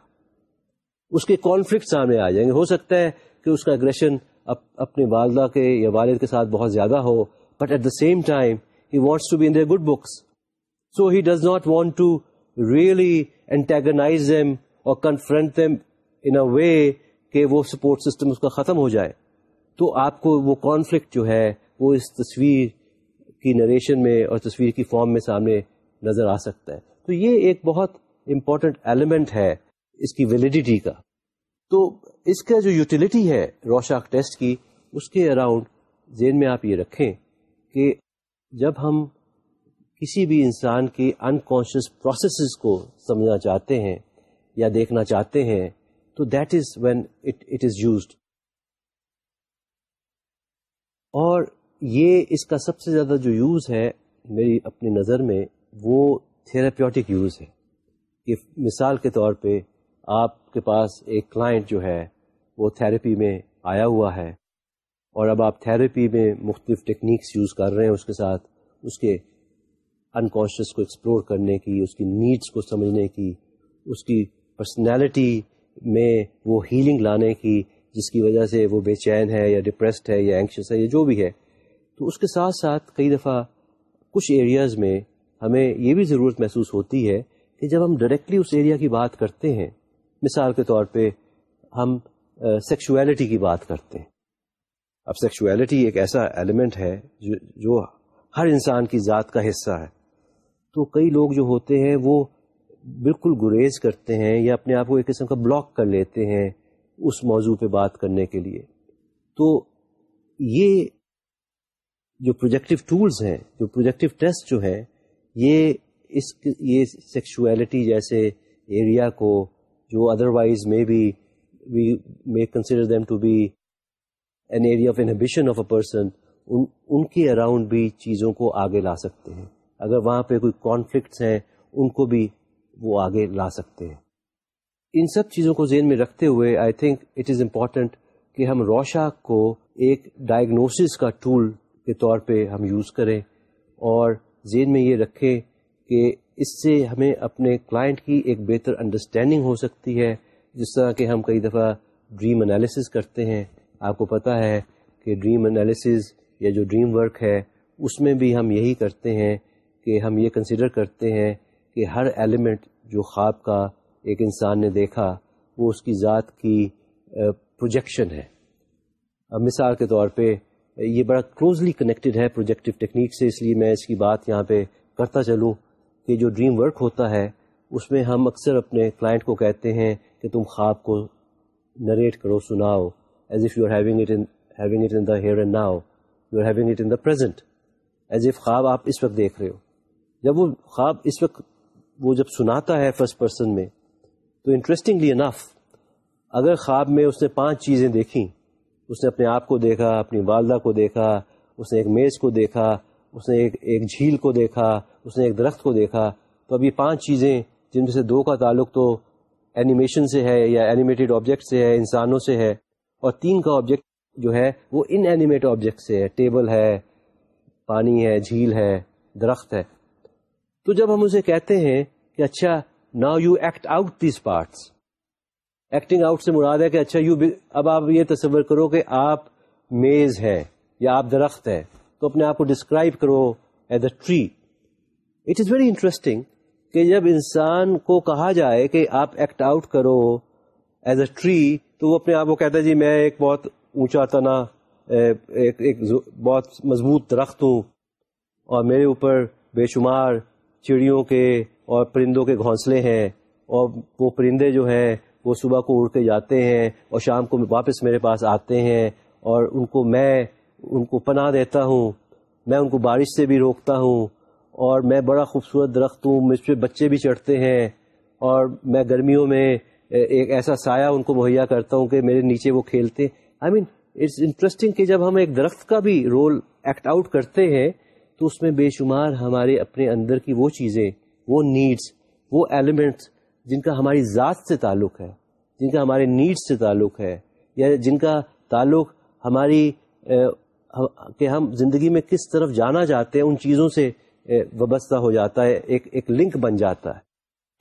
اس کے کانفلکٹ سامنے آ جائیں گے۔ ہو سکتا ہے کہ اس کا اگریشن اپنے والدہ کے یا والد کے ساتھ بہت زیادہ ہو but at the same time he wants to be in good books so he does not want to really antagonize them اور confront them in a way کہ وہ سپورٹ سسٹم اس کا ختم ہو جائے۔ تو آپ کو وہ کانفلکٹ جو ہے، وہ اس تصویر کی نریشن میں اور تصویر کی فارم میں سامنے نظر آ سکتا ہے۔ تو یہ ایک بہت امپورٹنٹ ایلیمنٹ ہے اس کی ویلیڈیٹی کا۔ تو اس کا جو یوٹیلٹی ہے روشاک ٹیسٹ کی، اس کے اراؤنڈ ذہن میں آپ یہ رکھیں کہ جب ہم کسی بھی انسان کے انکانشیس پروسیسز کو سمجھنا چاہتے ہیں یا دیکھنا چاہتے ہیں، تو that is when it is used اور یہ اس کا سب سے زیادہ جو یوز ہے میری اپنی نظر میں وہ تھراپیوٹک یوز ہے۔ کہ مثال کے طور پہ آپ کے پاس ایک کلائنٹ جو ہے، وہ تھراپی میں آیا ہوا ہے اور اب آپ تھراپی میں مختلف ٹیکنیکس یوز کر رہے ہیں اس کے ساتھ، اس کے انکانشیس کو ایکسپلور کرنے کی، اس کی نیڈس کو سمجھنے کی، اس کی پرسنالٹی میں وہ ہیلنگ لانے کی، جس کی وجہ سے وہ بے چین ہے یا ڈپریسڈ ہے یا اینکشس ہے یا جو بھی ہے۔ تو اس کے ساتھ ساتھ کئی دفعہ کچھ ایریاز میں ہمیں یہ بھی ضرورت محسوس ہوتی ہے کہ جب ہم ڈائریکٹلی اس ایریا کی بات کرتے ہیں، مثال کے طور پہ ہم سیکشولیٹی کی بات کرتے ہیں۔ اب سیکشولیٹی ایک ایسا ایلیمنٹ ہے جو جو ہر انسان کی ذات کا حصہ ہے۔ تو کئی لوگ جو ہوتے ہیں، وہ بالکل گریز کرتے ہیں یا اپنے آپ کو ایک قسم کا بلاک کر لیتے ہیں اس موضوع پہ بات کرنے کے لیے۔ تو یہ جو پروجیکٹو ٹولز ہیں، جو پروجیکٹو ٹیسٹ جو ہیں یہ اس یہ سیکشولیٹی جیسے ایریا کو جو otherwise may be we may consider them to be an area of inhibition of a person ان کے اراؤنڈ بھی چیزوں کو آگے لا سکتے ہیں۔ اگر وہاں پہ کوئی کانفلکٹس ہیں، ان کو بھی وہ آگے لا سکتے ہیں۔ ان سب چیزوں کو ذہن میں رکھتے ہوئے I think it is important کہ ہم روشا کو ایک ڈائگنوسس کا ٹول کے طور پہ ہم یوز کریں اور ذہن میں یہ رکھیں کہ اس سے ہمیں اپنے کلائنٹ کی ایک بہتر انڈرسٹینڈنگ ہو سکتی ہے، جس طرح کہ ہم کئی دفعہ ڈریم انالیسز کرتے ہیں۔ آپ کو پتہ ہے کہ ڈریم انالیسز یا جو ڈریم ورک ہے، اس میں بھی ہم یہی کرتے ہیں کہ ہم یہ کنسیڈر کرتے ہیں کہ ہر ایلیمنٹ جو خواب کا ایک انسان نے دیکھا، وہ اس کی ذات کی پروجیکشن ہے۔ اب مثال کے طور پہ یہ بڑا کلوزلی کنیکٹڈ ہے پروجیکٹو ٹیکنیک سے، اس لیے میں اس کی بات یہاں پہ کرتا چلوں کہ جو ڈریم ورک ہوتا ہے، اس میں ہم اکثر اپنے کلائنٹ کو کہتے ہیں کہ تم خواب کو نریٹ کرو، سناؤ as if you are having it having it in the here and now you are having it in the present as if خواب آپ اس وقت دیکھ رہے ہو۔ جب وہ خواب اس وقت، وہ جب سناتا ہے فرسٹ پرسن میں، تو انٹرسٹنگلی انف اگر خواب میں اس نے پانچ چیزیں دیکھیں اس نے اپنے آپ کو دیکھا، اپنی والدہ کو دیکھا، اس نے ایک میز کو دیکھا، اس نے ایک ایک جھیل کو دیکھا، اس نے ایک درخت کو دیکھا۔ تو اب یہ پانچ چیزیں جن میں سے دو کا تعلق تو اینیمیشن سے ہے یا اینیمیٹڈ آبجیکٹ سے ہے، انسانوں سے ہے۔ اور تین کا آبجیکٹ جو ہے وہ ان اینیمیٹ آبجیکٹ سے ہے۔ ٹیبل ہے، پانی ہے، جھیل ہے، درخت ہے۔ تو جب ہم اسے کہتے ہیں کہ اچھا now you act out these parts acting out سے مراد ہے کہ اچھا یو اب آپ یہ تصور کرو کہ آپ میز ہے یا آپ درخت ہے تو اپنے آپ کو ڈسکرائب کرو as a tree it is very interesting کہ جب انسان کو کہا جائے کہ آپ ایکٹ آؤٹ کرو ایز اے ٹری تو وہ اپنے آپ کو کہتا ہے جی میں ایک بہت اونچا تنا ایک ایک بہت مضبوط درخت ہوں، اور میرے اوپر بے شمار چڑیوں کے اور پرندوں کے گھونسلے ہیں، اور وہ پرندے جو ہیں وہ صبح کو اڑ کے جاتے ہیں اور شام کو واپس میرے پاس آتے ہیں اور ان کو میں ان کو پناہ دیتا ہوں، میں ان کو بارش سے بھی روکتا ہوں اور میں بڑا خوبصورت درخت ہوں، مجھ پہ بچے بھی چڑھتے ہیں اور میں گرمیوں میں ایک ایسا سایہ ان کو مہیا کرتا ہوں کہ میرے نیچے وہ کھیلتے آئی مین اٹس انٹرسٹنگ کہ جب ہم ایک درخت کا بھی رول ایکٹ آؤٹ کرتے ہیں، تو اس میں بے شمار ہمارے اپنے اندر کی وہ چیزیں، وہ نیڈس وہ ایلیمنٹس جن کا ہماری ذات سے تعلق ہے، جن کا ہمارے نیڈس سے تعلق ہے، یا جن کا تعلق ہماری کہ ہم زندگی میں کس طرف جانا چاہتے ہیں، ان چیزوں سے وابستہ ہو جاتا ہے، ایک ایک لنک بن جاتا ہے۔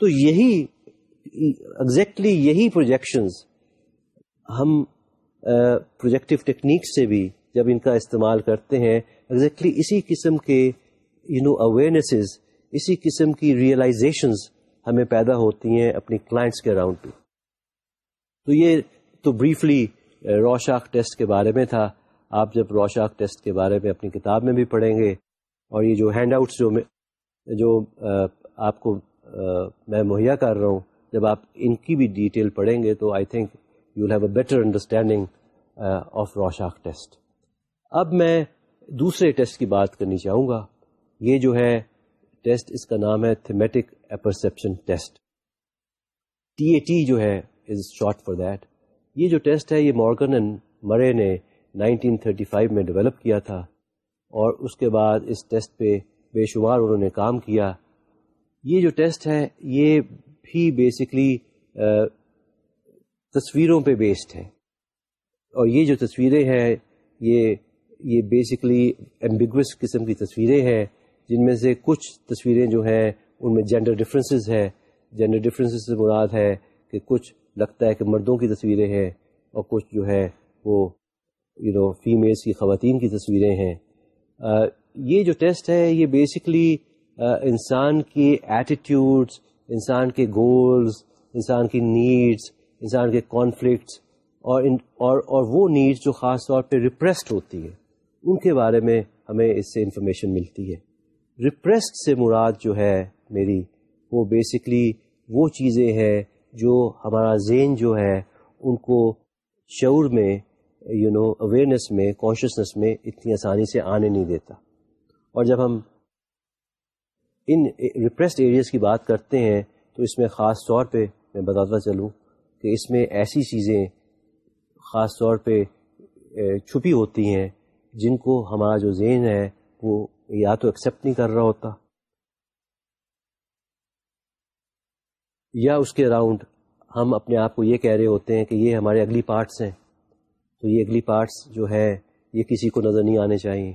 تو یہی ایگزیکٹلی یہی پروجیکشنز ہم پروجیکٹو ٹیکنیک سے بھی جب ان کا استعمال کرتے ہیں ایگزیکٹلی اسی قسم کے یو نو اویئرنیسز اسی قسم کی ریئلائزیشنز ہمیں پیدا ہوتی ہیں اپنی کلائنٹس کے اراؤنڈ پہ۔ تو یہ تو بریفلی روشاک ٹیسٹ کے بارے میں تھا۔ آپ جب روشاک ٹیسٹ کے بارے میں اپنی کتاب میں بھی پڑھیں گے اور یہ جو ہینڈ آؤٹس جو میں جو uh, آپ کو uh, میں مہیا کر رہا ہوں، جب آپ ان کی بھی ڈیٹیل پڑھیں گے تو I think you have a better understanding of Rorschach test اب میں دوسرے ٹیسٹ کی بات کرنی چاہوں گا۔ یہ جو ہے ٹیسٹ، اس کا نام ہے thematic apperception test. T A T جو ہے از شارٹ فار دیٹ یہ جو ٹیسٹ ہے، یہ مورگن اینڈ مرے نے 1935 میں ڈیولپ کیا تھا اور اس کے بعد اس ٹیسٹ پہ بے شمار انہوں نے کام کیا۔ یہ جو ٹیسٹ ہے، یہ بھی بیسکلی تصویروں پہ بیسڈ ہے۔ اور یہ جو تصویریں ہیں، یہ یہ بیسکلی ایمبیگوس قسم کی تصویریں ہیں۔ جن میں سے کچھ تصویریں جو ہیں، ان میں جینڈر ڈفرینسز ہے جینڈر ڈفرینسز سے مراد ہے کہ کچھ لگتا ہے کہ مردوں کی تصویریں ہیں اور کچھ جو ہے وہ یو نو فیمیلس کی خواتین کی تصویریں ہیں۔ یہ جو ٹیسٹ ہے، یہ بیسکلی انسان کی ایٹیٹیوڈس انسان کے گولز انسان کی نیڈس انسان کے کانفلکٹس اور اور اور وہ نیڈس جو خاص طور پہ ریپریسڈ ہوتی ہے ان کے بارے میں ہمیں اس سے انفارمیشن ملتی ہے۔ ریپریسڈ سے مراد جو ہے میری، وہ بیسکلی وہ چیزیں ہیں جو ہمارا ذہن جو ہے، ان کو شعور میں یو نو اویئرنیس میں کانشیسنیس میں اتنی آسانی سے آنے نہیں دیتا۔ اور جب ہم ان ریپریسڈ ایریاز کی بات کرتے ہیں، تو اس میں خاص طور پہ میں بتاتا چلوں کہ اس میں ایسی چیزیں خاص طور پہ چھپی ہوتی ہیں جن کو ہمارا جو ذہن ہے، وہ یا تو ایکسیپٹ نہیں کر رہا ہوتا، یا اس کے اراؤنڈ ہم اپنے آپ کو یہ کہہ رہے ہوتے ہیں کہ یہ ہمارے اگلی پارٹس ہیں، تو یہ اگلی پارٹس جو ہے، یہ کسی کو نظر نہیں آنے چاہیے۔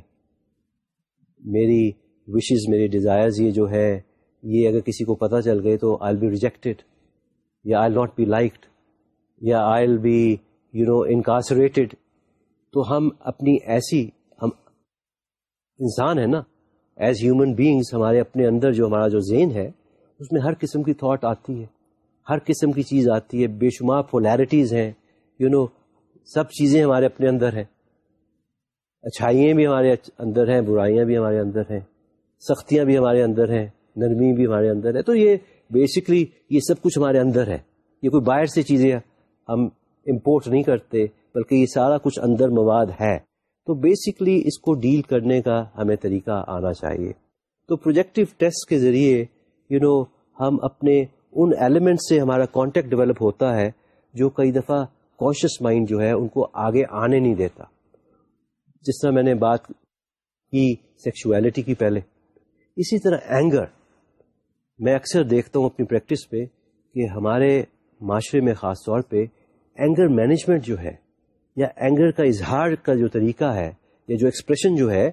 میری وشز میری ڈیزائرز یہ جو ہے، یہ اگر کسی کو پتہ چل گئے تو آئی بی ریجیکٹڈ یا آئی ناٹ بی لائکڈ یا آئی بی یو نو انکارسریٹڈ تو ہم اپنی ایسی انسان ہے نا ایز ہیومن بینگس ہمارے اپنے اندر جو ہمارا جو ذہن ہے اس میں ہر قسم کی تھاٹ آتی ہے ہر قسم کی چیز آتی ہے بے شمار پولیرٹیز ہیں یو you نو know, سب چیزیں ہمارے اپنے اندر ہیں۔ اچھائیاں بھی ہمارے اندر ہیں برائیاں بھی ہمارے اندر ہیں سختیاں بھی ہمارے اندر ہیں نرمی بھی ہمارے اندر ہے تو یہ بیسکلی یہ سب کچھ ہمارے اندر ہے۔ یہ کوئی باہر سے چیزیں ہم امپورٹ نہیں کرتے بلکہ یہ سارا کچھ اندر مواد ہے۔ تو بیسکلی اس کو ڈیل کرنے کا ہمیں طریقہ آنا چاہیے۔ تو پروجیکٹو ٹیسٹ کے ذریعے یو you نو know, ہم اپنے ان ایلیمنٹ سے ہمارا کانٹیکٹ ڈیولپ ہوتا ہے جو کئی دفعہ کانشیس مائنڈ جو ہے ان کو آگے آنے نہیں دیتا۔ جس طرح میں نے بات کی سیکشولیٹی کی پہلے۔ اسی طرح اینگر میں اکثر دیکھتا ہوں اپنی پریکٹس پہ کہ ہمارے معاشرے میں خاص طور پہ اینگر مینجمنٹ جو ہے یا اینگر کا اظہار کا جو طریقہ ہے، یا جو ایکسپریشن جو ہے،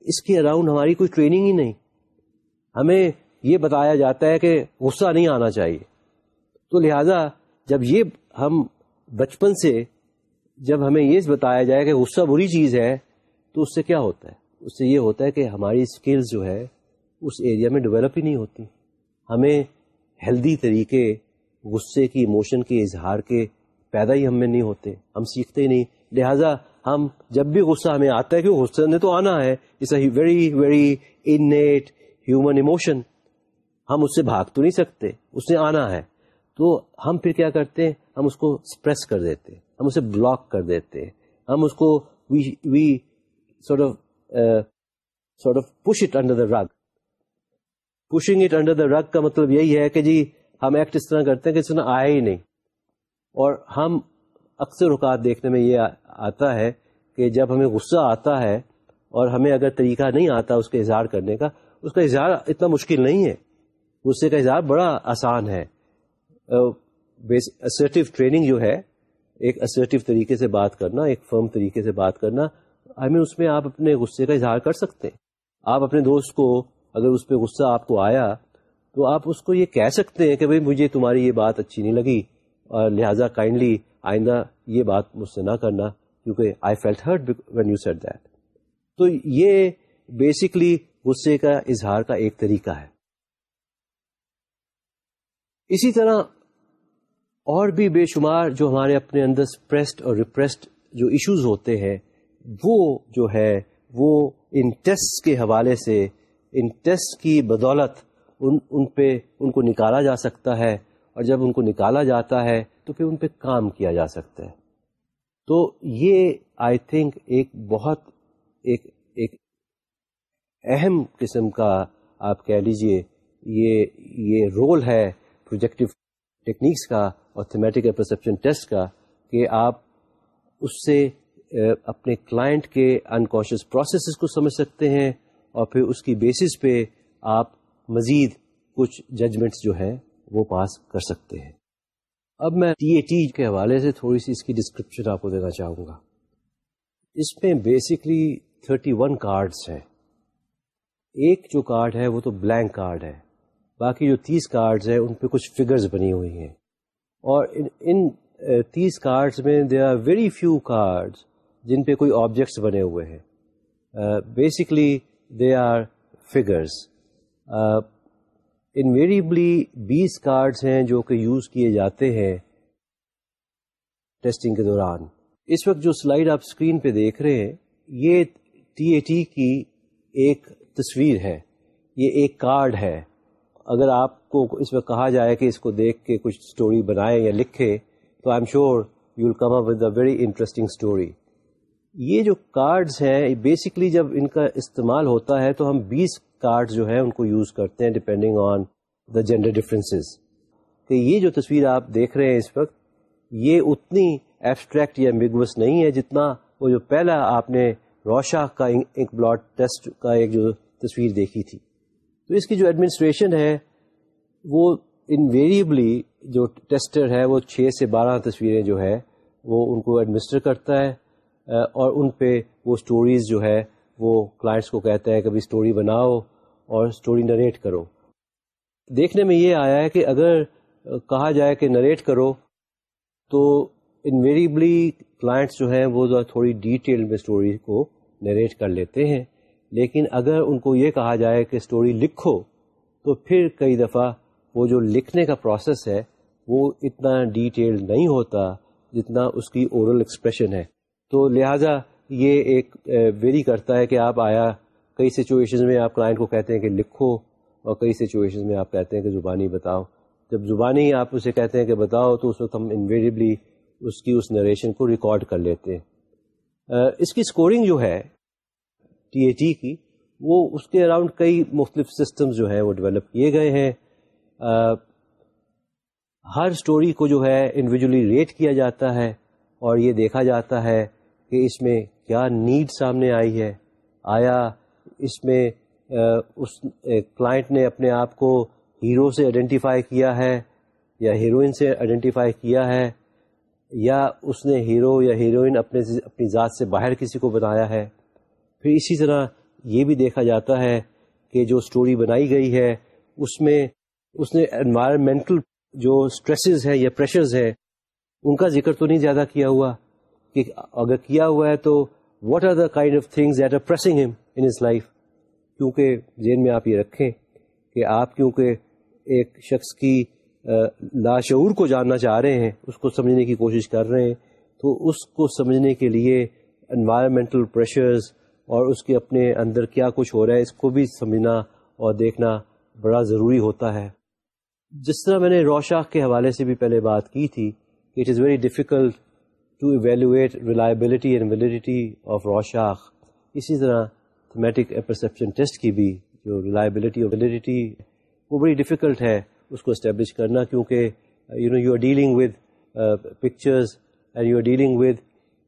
اس کے اراؤنڈ ہماری کوئی ٹریننگ ہی نہیں۔ ہمیں یہ بتایا جاتا ہے کہ غصہ نہیں آنا چاہیے۔ تو لہذا جب یہ ہم بچپن سے جب ہمیں یہ بتایا جائے کہ غصہ بری چیز ہے، تو اس سے کیا ہوتا ہے؟ اس سے یہ ہوتا ہے کہ ہماری اسکلز جو ہے، اس ایریا میں ڈیولپ ہی نہیں ہوتی۔ ہمیں ہیلدی طریقے، غصے کی ایموشن کے اظہار کے پیدا ہی ہم میں نہیں ہوتے، ہم سیکھتے ہی نہیں۔ لہٰذا ہم جب بھی غصہ ہمیں آتا ہے کہ غصہ نے تو آنا ہے it's a very very innate human emotion ہم اس سے بھاگ تو نہیں سکتے، اس نے آنا ہے۔ تو ہم پھر کیا کرتے ہیں؟ ہم اس کو اسپریس کر دیتے ہم اسے بلاک کر دیتے ہم اس کو we we sort of sort of push it under the rug pushing it under the رگ کا مطلب یہی ہے کہ جی ہم ایکٹ اس طرح کرتے ہیں کہ اس طرح آیا ہی نہیں۔ اور ہم اکثر اوقات دیکھنے میں یہ آتا ہے کہ جب ہمیں غصہ آتا ہے اور ہمیں اگر طریقہ نہیں آتا اس کا اظہار کرنے کا، اس کا اظہار اتنا مشکل نہیں ہے۔ غصے کا اظہار بڑا آسان ہے۔ اسرٹیو ٹریننگ جو ہے، ایک اسرٹیو طریقے سے بات کرنا، ایک فرم طریقے سے بات کرنا، آئی مین اس میں آپ اپنے غصے کا اظہار کر سکتے ہیں۔ آپ اپنے دوست کو اگر اس پہ غصہ آپ کو آیا تو آپ اس کو یہ کہہ سکتے ہیں کہ بھائی مجھے تمہاری یہ بات اچھی نہیں لگی۔ لہٰذا کائنڈلی آئندہ یہ بات مجھ سے نہ کرنا، کیونکہ I felt hurt when you said that تو یہ بیسکلی غصے کا، اظہار کا ایک طریقہ ہے۔ اسی طرح اور بھی بے شمار جو ہمارے اپنے اندر اسپریسڈ اور ریپریسڈ جو ایشوز ہوتے ہیں، وہ جو ہے، وہ ان ٹیسٹ کے حوالے سے، ان ٹیسٹ کی بدولت ان ان پہ ان کو نکالا جا سکتا ہے۔ اور جب ان کو نکالا جاتا ہے تو پھر ان پہ کام کیا جا سکتا ہے۔ تو یہ آئی تھنک ایک بہت ایک ایک اہم قسم کا آپ کہہ لیجیے، یہ یہ رول ہے پروجیکٹو ٹیکنیکس کا اور تھمیٹک پرسپشن ٹیسٹ کا کہ آپ اس سے اپنے کلائنٹ کے انکانشیس پروسیسز کو سمجھ سکتے ہیں اور پھر اس کی بیسس پہ آپ مزید کچھ ججمنٹس جو ہیں وہ پاس کر سکتے ہیں۔ اب میں ٹی اے ٹی کے حوالے سے تھوڑی سی اس کی ڈسکرپشن آپ کو دینا چاہوں گا۔ اس میں بیسکلی تھرٹی ون کارڈس ہیں۔ ایک جو کارڈ ہے وہ تو بلینک کارڈ ہے۔ باقی جو تیس کارڈز ہیں ان پہ کچھ فگرز بنی ہوئی ہیں۔ اور ان تیس کارڈز میں they are very few cards جن پہ کوئی آبجیکٹس بنے ہوئے ہیں۔ Basically they are figures invariably base cards ہیں جو کہ یوز کیے جاتے ہیں ٹیسٹنگ کے دوران۔ اس وقت جو سلائڈ آپ اسکرین پہ دیکھ رہے ہیں، یہ ٹی اے ٹی کی ایک تصویر ہے۔ یہ ایک کارڈ ہے۔ اگر آپ کو اس میں کہا جائے کہ اس کو دیکھ کے کچھ اسٹوری بنائے یا لکھے تو I am sure you will come up with a very interesting story یہ جو کارڈز ہیں بیسکلی جب ان کا استعمال ہوتا ہے، تو ہم بیس کارڈ جو ہیں ان کو یوز کرتے ہیں depending on the gender differences کہ یہ جو تصویر آپ دیکھ رہے ہیں اس وقت، یہ اتنی ایبسٹریکٹ یا میگوس نہیں ہے جتنا وہ جو پہلا آپ نے روشا کا انک بلاٹ ٹیسٹ کا ایک جو تصویر دیکھی تھی۔ تو اس کی جو ایڈمنسٹریشن ہے، وہ انویریبلی جو ٹیسٹر ہے، وہ چھ سے بارہ تصویریں جو ہے، وہ ان کو ایڈمنسٹر کرتا ہے، اور ان پہ وہ اسٹوریز جو ہے، وہ کلائنٹس کو کہتا ہے کہ بھائی اسٹوری بناؤ اور اسٹوری نریٹ کرو۔ دیکھنے میں یہ آیا ہے کہ اگر کہا جائے کہ نریٹ کرو، تو انویریبلی کلائنٹس جو ہیں وہ تھوڑی ڈیٹیل میں اسٹوری کو نریٹ کر لیتے ہیں۔ لیکن اگر ان کو یہ کہا جائے کہ اسٹوری لکھو، تو پھر کئی دفعہ وہ جو لکھنے کا پروسیس ہے، وہ اتنا ڈیٹیل نہیں ہوتا جتنا اس کی اورل ایکسپریشن ہے۔ تو لہٰذا یہ ایک eh, ویری کرتا ہے کہ آپ آیا کئی سچویشن میں آپ کلائنٹ کو کہتے ہیں کہ لکھو اور کئی سچویشن میں آپ کہتے ہیں کہ زبانی بتاؤ۔ جب زبانی آپ اسے کہتے ہیں کہ بتاؤ تو اس وقت ہم انویریبلی اس کی اس نریشن کو ریکارڈ کر لیتے ہیں۔ اس کی اسکورنگ جو ہے ٹی اے ٹی کی، وہ اس کے اراؤنڈ کئی مختلف سسٹم جو ہیں وہ ڈیولپ کیے گئے ہیں۔ ہر اسٹوری کو جو ہے انڈیویجلی ریٹ کیا جاتا ہے اور یہ دیکھا جاتا ہے کہ اس میں کیا نیڈ سامنے آئی ہے۔ آیا اس میں اس کلائنٹ نے اپنے آپ کو ہیرو سے آئیڈینٹیفائی کیا ہے یا ہیروئن سے آئیڈینٹیفائی کیا ہے یا اس نے ہیرو یا ہیروئن اپنے اپنی ذات سے باہر کسی کو بنایا ہے۔ پھر اسی طرح یہ بھی دیکھا جاتا ہے کہ جو اسٹوری بنائی گئی ہے، اس میں، اس نے انوائرمنٹل جو اسٹریسز ہیں یا پریشرز ہیں، ان کا ذکر تو نہیں زیادہ کیا ہوا کہ اگر کیا ہوا ہے تو what are the kind of things that are pressing him in his life کیونکہ ذہن میں آپ یہ رکھیں کہ آپ کیونکہ ایک شخص کی لاشعور کو جاننا چاہ رہے ہیں، اس کو سمجھنے کی کوشش کر رہے ہیں، تو اس کو سمجھنے کے لیے انوائرمنٹل پریشرز اور اس کے اپنے اندر کیا کچھ ہو رہا ہے، اس کو بھی سمجھنا اور دیکھنا بڑا ضروری ہوتا ہے۔ جس طرح میں نے روشاخ کے حوالے سے بھی پہلے بات کی تھی کہ it is very difficult to evaluate reliability and validity of Rorschach اسی طرح تھمیٹک پرسپشن ٹیسٹ کی بھی جو ریلائبلٹی اور ویلیڈیٹی وہ بڑی ڈفیکلٹ ہے اس کو اسٹیبلش کرنا کیونکہ you know you are dealing with pictures and you are dealing with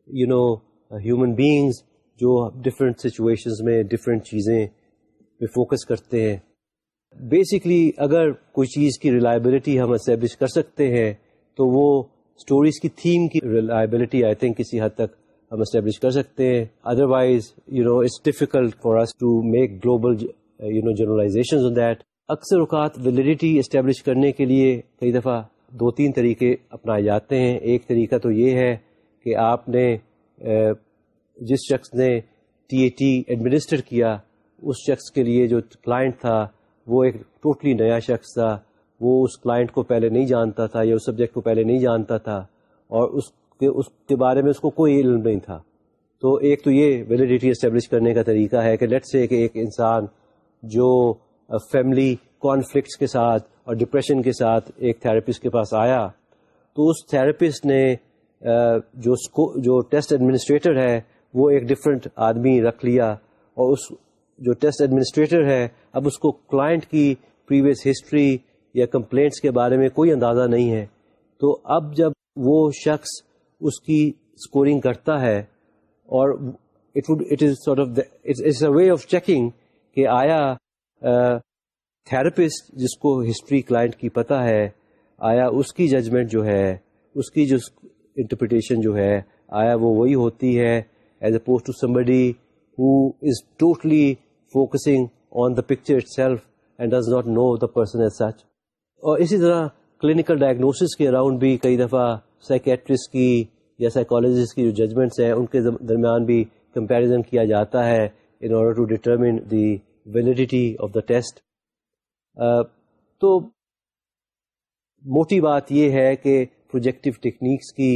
you know human beings جو ڈفرینٹ سچویشنز میں ڈفرینٹ چیزیں پہ فوکس کرتے ہیں. بیسکلی اگر کوئی چیز کی ریلائبلٹی ہم اسٹیبلش کر سکتے ہیں تو وہ اسٹوریز کی تھیم کی ریلائبلٹی آئی تھنک کسی حد تک ہم اسٹیبلش کر سکتے ہیں. Otherwise you know it's difficult for us to make global you know generalisation on that اکثر اوقات ویلڈیٹی اسٹیبلش کرنے کے لیے کئی دفعہ دو تین طریقے اپنائے جاتے ہیں. ایک طریقہ تو یہ ہے کہ آپ نے uh, جس شخص نے ٹی اے ٹی ایڈمنسٹر کیا، اس شخص کے لیے جو کلائنٹ تھا، وہ ایک ٹوٹلی نیا شخص تھا. وہ اس کلائنٹ کو پہلے نہیں جانتا تھا یا اس سبجیکٹ کو پہلے نہیں جانتا تھا اور اس کے اس کے بارے میں اس کو کوئی علم نہیں تھا۔ تو ایک تو یہ ویلیڈیٹی اسٹیبلش کرنے کا طریقہ ہے کہ لیٹ سے کہ ایک انسان جو فیملی کانفلکٹس کے ساتھ اور ڈپریشن کے ساتھ ایک تھراپسٹ کے پاس آیا، تو اس تھراپسٹ نے جو جو ٹیسٹ ایڈمنسٹریٹر ہے، وہ ایک ڈفرینٹ آدمی رکھ لیا اور اس جو ٹیسٹ ایڈمنسٹریٹر ہے، اب اس کو کلائنٹ کی پریویس ہسٹری یا کمپلینٹس کے بارے میں کوئی اندازہ نہیں ہے، تو اب جب وہ شخص اس کی اسکورنگ کرتا ہے، اور it is a way of checking کہ آیا تھراپسٹ جس کو ہسٹری کلائنٹ کی پتہ ہے، آیا اس کی ججمنٹ جو ہے، اس کی جو انٹرپریٹیشن جو ہے، آیا وہ وہی ہوتی ہے as a to somebody who is totally focusing on the picture itself and does not know the person as such اور اسی طرح کلینکل ڈائگنوسس کے اراؤنڈ بھی کئی دفعہ سائکیٹرسٹ کی یا سائیکالوجسٹ کی جو ججمنٹس ہیں، ان کے درمیان بھی کمپیریزن کیا جاتا ہے in order to determine the validity of the test تو موٹی بات یہ ہے کہ پروجیکٹو ٹیکنیکس کی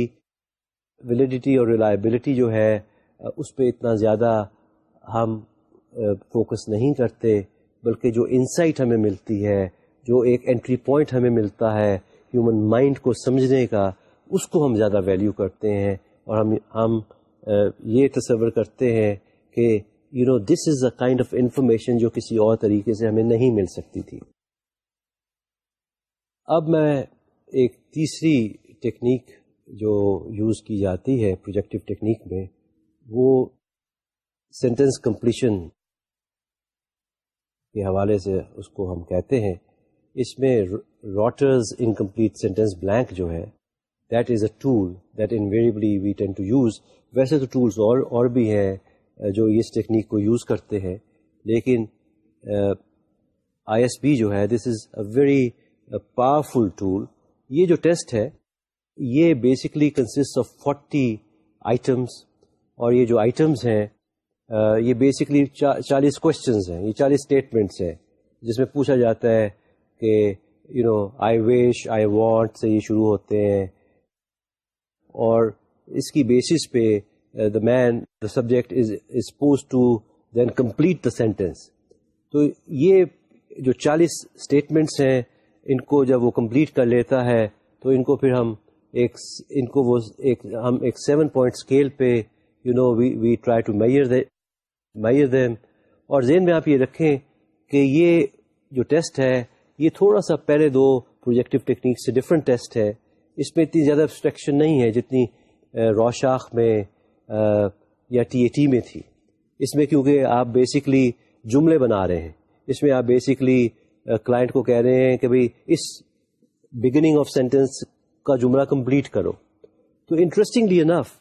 ویلیڈیٹی اور ریلائبلٹی جو ہے، اس پہ اتنا زیادہ ہم فوکس نہیں کرتے، بلکہ جو انسائٹ ہمیں ملتی ہے جو ایک انٹری پوائنٹ ہمیں ملتا ہے ہیومن مائنڈ کو سمجھنے کا، اس کو ہم زیادہ ویلیو کرتے ہیں اور ہم ہم یہ تصور کرتے ہیں کہ you know this is a kind of information جو کسی اور طریقے سے ہمیں نہیں مل سکتی تھی۔ اب میں ایک تیسری ٹیکنیک جو یوز کی جاتی ہے پروجیکٹو ٹیکنیک میں، وہ سینٹینس کمپلیشن کے حوالے سے اس کو ہم کہتے ہیں۔ اس میں راٹرز انکمپلیٹ سینٹینس بلینک جو ہے that is a tool that invariably we tend to use ویسے تو ٹولس اور اور بھی ہیں جو اس ٹیکنیک کو یوز کرتے ہیں. لیکن آئی ایس بی جو ہے this is a very powerful tool یہ جو ٹیسٹ ہے، یہ basically consist of forty items اور یہ جو آئٹمس ہیں یہ بیسکلی چالیس کوشچنز ہیں. یہ چالیس اسٹیٹمنٹس ہیں، جس میں پوچھا جاتا ہے کہ یو نو آئی ویش آئی وانٹ سے یہ شروع ہوتے ہیں۔ اور اس کی بیسس پہ the main the subject is posed to then complete the sentence تو یہ جو چالیس اسٹیٹمنٹس ہیں، ان کو جب وہ کمپلیٹ کر لیتا ہے، تو ان کو پھر ہم ایک ان کو وہ ایک، ہم ایک سیون پوائنٹ اسکیل پہ you know we we try to measure measure them اور ذہن میں آپ یہ رکھیں کہ یہ جو ٹیسٹ ہے یہ تھوڑا سا پہلے دو پروجیکٹو ٹیکنیک سے ڈفرینٹ ٹیسٹ ہے۔ اس میں اتنی زیادہ ابسٹریکشن نہیں ہے جتنی روشاخ میں یا ٹی اے ٹی میں تھی۔ اس میں کیونکہ آپ بیسکلی جملے بنا رہے ہیں۔ اس میں آپ بیسکلی کلائنٹ کو کہہ رہے ہیں کہ بھائی اس بگننگ آف سینٹینس کا جملہ کمپلیٹ کرو۔ تو انٹرسٹنگلی انف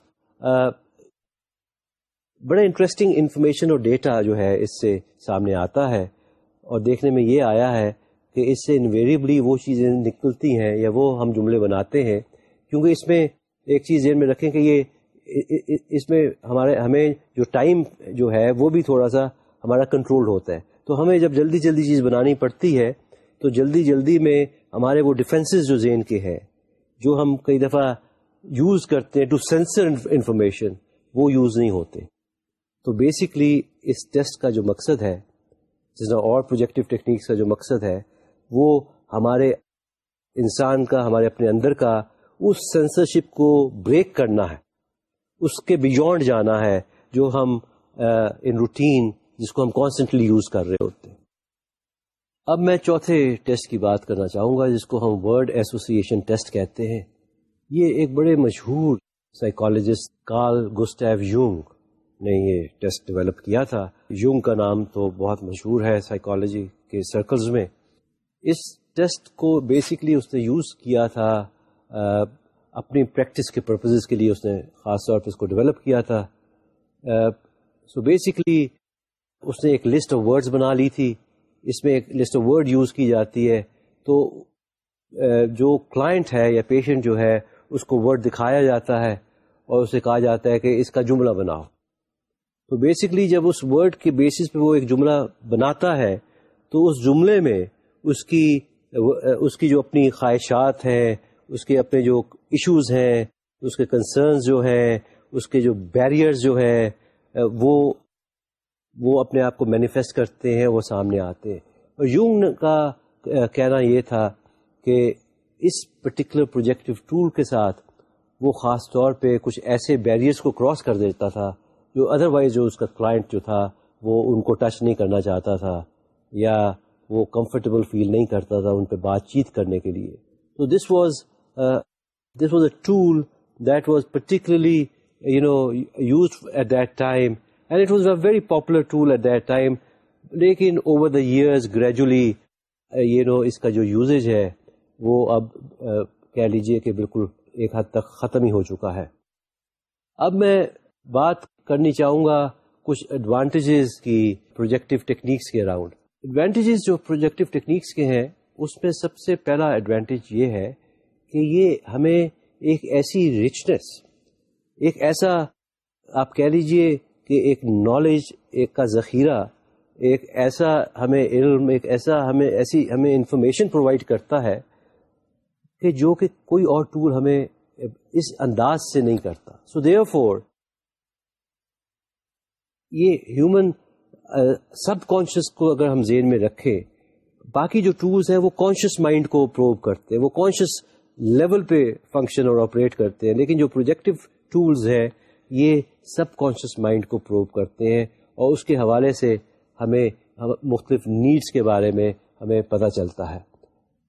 بڑا انٹرسٹنگ انفارمیشن اور ڈیٹا جو ہے اس سے سامنے آتا ہے اور دیکھنے میں یہ آیا ہے کہ اس سے انویریبلی وہ چیزیں نکلتی ہیں یا وہ ہم جملے بناتے ہیں، کیونکہ اس میں ایک چیز ذہن میں رکھیں کہ یہ اس میں ہمارے، ہمیں جو ٹائم جو ہے وہ بھی تھوڑا سا ہمارا کنٹرول ہوتا ہے۔ تو ہمیں جب جلدی جلدی چیز بنانی پڑتی ہے، تو جلدی جلدی میں ہمارے وہ ڈیفینسز جو ذہن کے ہیں، جو ہم کئی دفعہ یوز کرتے ہیں ٹو سینسر انفارمیشن وہ یوز نہیں ہوتے۔ تو بیسکلی اس ٹیسٹ کا جو مقصد ہے، جس طرح اور پروجیکٹو ٹیکنیکس کا جو مقصد ہے وہ ہمارے انسان کا، ہمارے اپنے اندر کا اس سینسرشپ کو بریک کرنا ہے۔ اس کے بیونڈ جانا ہے جو ہم ان روٹین جس کو ہم کانسٹنٹلی یوز کر رہے ہوتے ہیں۔ اب میں چوتھے ٹیسٹ کی بات کرنا چاہوں گا، جس کو ہم ورڈ ایسوسیشن ٹیسٹ کہتے ہیں۔ یہ ایک بڑے مشہور سائیکالوجسٹ کارل گسٹیو یونگ نے یہ ٹیسٹ ڈیولپ کیا تھا۔ یونگ کا نام تو بہت مشہور ہے سائیکالوجی کے سرکلز میں۔ اس ٹیسٹ کو بیسکلی اس نے یوز کیا تھا اپنی پریکٹس کے پرپزز کے لیے اس نے خاص طور پہ اس کو ڈیولپ کیا تھا۔ سو بیسکلی اس نے ایک لسٹ آف ورڈز بنا لی تھی۔ اس میں ایک لسٹ آف ورڈ یوز کی جاتی ہے۔ تو جو کلائنٹ ہے یا پیشنٹ جو ہے، اس کو ورڈ دکھایا جاتا ہے اور اسے کہا جاتا ہے کہ اس کا جملہ بناؤ۔ تو بیسکلی جب اس ورڈ کے بیسس پہ وہ ایک جملہ بناتا ہے، تو اس جملے میں اس کی اس کی جو اپنی خواہشات ہیں، اس کے اپنے جو ایشوز ہیں، اس کے کنسرنز جو ہیں، اس کے جو بیریئرز جو ہیں، وہ وہ اپنے آپ کو مینیفیسٹ کرتے ہیں، وہ سامنے آتے ہیں۔ اور یونگ کا کہنا یہ تھا کہ اس پرٹیکولر پروجیکٹو ٹول کے ساتھ وہ خاص طور پہ کچھ ایسے بیریئرس کو کراس کر دیتا تھا جو ادر وائز جو اس کا کلائنٹ جو تھا وہ ان کو ٹچ نہیں کرنا چاہتا تھا یا وہ کمفرٹیبل فیل نہیں کرتا تھا ان پہ بات چیت کرنے کے لیے۔ تو this was this was a tool that was particularly you know use at that time and it was a very popular tool at that time لیکن over the years gradually you know اس کا جو usage ہے، وہ اب uh, کہہ لیجیے کہ بالکل ایک حد تک ختم ہی ہو چکا ہے۔ اب میں بات کرنی چاہوں گا کچھ ایڈوانٹیجز کی پروجیکٹو ٹیکنیکس کے اراؤنڈ ایڈوانٹیجز جو پروجیکٹو ٹیکنیکس کے ہیں، اس میں سب سے پہلا ایڈوانٹیج یہ ہے کہ یہ ہمیں ایک ایسی رچنس ایک ایسا آپ کہہ لیجیے کہ ایک نالج ایک کا ذخیرہ، ایک ایسا ہمیں علم، ایک ایسا ہمیں ایسی ہمیں انفارمیشن پرووائڈ کرتا ہے کہ جو کہ کوئی اور ٹول ہمیں اس انداز سے نہیں کرتا. سو دیو فور یہ ہیومن سب کانشیس کو اگر ہم ذہن میں رکھیں باقی جو ٹولس ہیں وہ کانشیس مائنڈ کو پروو کرتے ہیں وہ کانشیس لیول پہ فنکشن اور آپریٹ کرتے ہیں لیکن جو پروجیکٹو ٹولز ہیں یہ سب کانشیس مائنڈ کو پروو کرتے ہیں اور اس کے حوالے سے ہمیں مختلف نیڈس کے بارے میں ہمیں پتہ چلتا ہے۔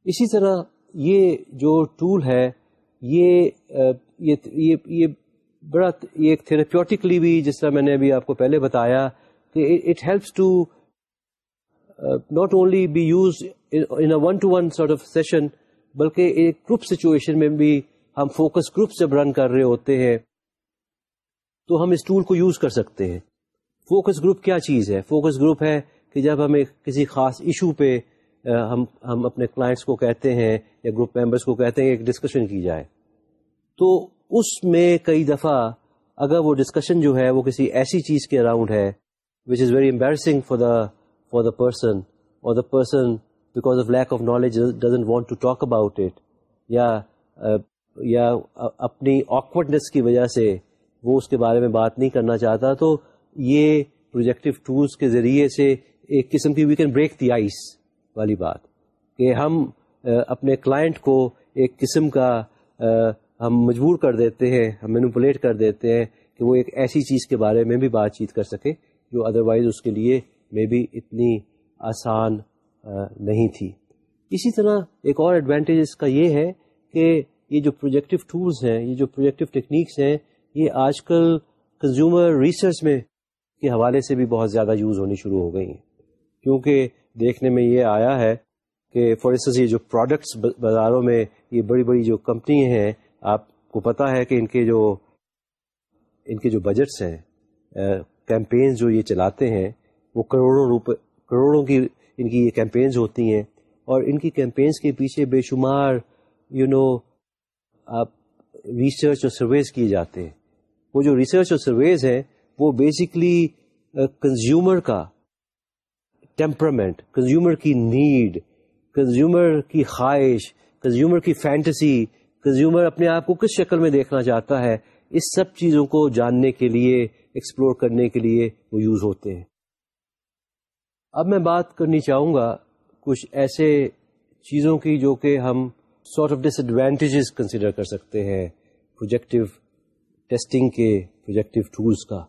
اسی طرح یہ جو ٹول ہے یہ یہ, یہ بڑا ایک تھراپیوٹکلی بھی جس طرح میں نے ابھی آپ کو پہلے بتایا it helps to not only be use in one to one sort of session بلکہ ایک گروپ سچویشن میں بھی ہم فوکس گروپ جب رن کر رہے ہوتے ہیں، تو ہم اس ٹول کو یوز کر سکتے ہیں۔ فوکس گروپ کیا چیز ہے؟ فوکس گروپ ہے کہ جب ہمیں کسی خاص ایشو پہ uh, ہم ہم اپنے کلائنٹس کو کہتے ہیں یا گروپ ممبرس کو کہتے ہیں ایک ڈسکشن کی جائے۔ تو اس میں کئی دفعہ اگر وہ ڈسکشن جو ہے وہ کسی ایسی چیز کے اراؤنڈ ہے which is very embarrassing for the for the person اور the person because of lack of knowledge doesn't want to talk about it یا یا اپنی آکورڈنیس کی وجہ سے وہ اس کے بارے میں بات نہیں کرنا چاہتا تو یہ پروجیکٹو ٹولس کے ذریعے سے ایک قسم کی we can break the ice والی بات کہ ہم اپنے کلائنٹ کو ایک قسم کا ہم مجبور کر دیتے ہیں ہم مینوپولیٹ کر دیتے ہیں کہ وہ ایک ایسی چیز کے بارے میں بھی بات چیت کر سکے جو ادروائز اس کے لیے میں بھی اتنی آسان نہیں تھی۔ اسی طرح ایک اور ایڈوانٹیج اس کا یہ ہے کہ یہ جو پروجیکٹو ٹولز ہیں، یہ جو پروجیکٹو ٹیکنیکس ہیں، یہ آج کل کنزیومر ریسرچ میں کے حوالے سے بھی بہت زیادہ یوز ہونی شروع ہو گئی ہیں۔ کیونکہ دیکھنے میں یہ آیا ہے کہ فار انسٹنس یہ جو پروڈکٹس بازاروں میں یہ بڑی بڑی جو کمپنی ہیں، آپ کو پتا ہے کہ ان کے جو، ان کے جو بجٹس ہیں کیمپینز جو یہ چلاتے ہیں، وہ کروڑوں روپے کروڑوں کی ان کی یہ کیمپینز ہوتی ہیں اور ان کی کیمپینز کے پیچھے بے شمار یو نو آپ ریسرچ اور سرویز کیے جاتے ہیں۔ وہ جو ریسرچ اور سرویز ہیں، وہ بیسکلی کنزیومر کا ٹیمپرمنٹ کنزیومر کی نیڈ کنزیومر کی خواہش کنزیومر کی فینٹسی کنزیومر اپنے آپ کو کس شکل میں دیکھنا چاہتا ہے، اس سب چیزوں کو جاننے کے لیے ایکسپلور کرنے کے لیے وہ یوز ہوتے ہیں۔ اب میں بات کرنی چاہوں گا کچھ ایسے چیزوں کی جو کہ ہم sort of disadvantages consider کر سکتے ہیں پروجیکٹو ٹیسٹنگ کے پروجیکٹو ٹولس کا۔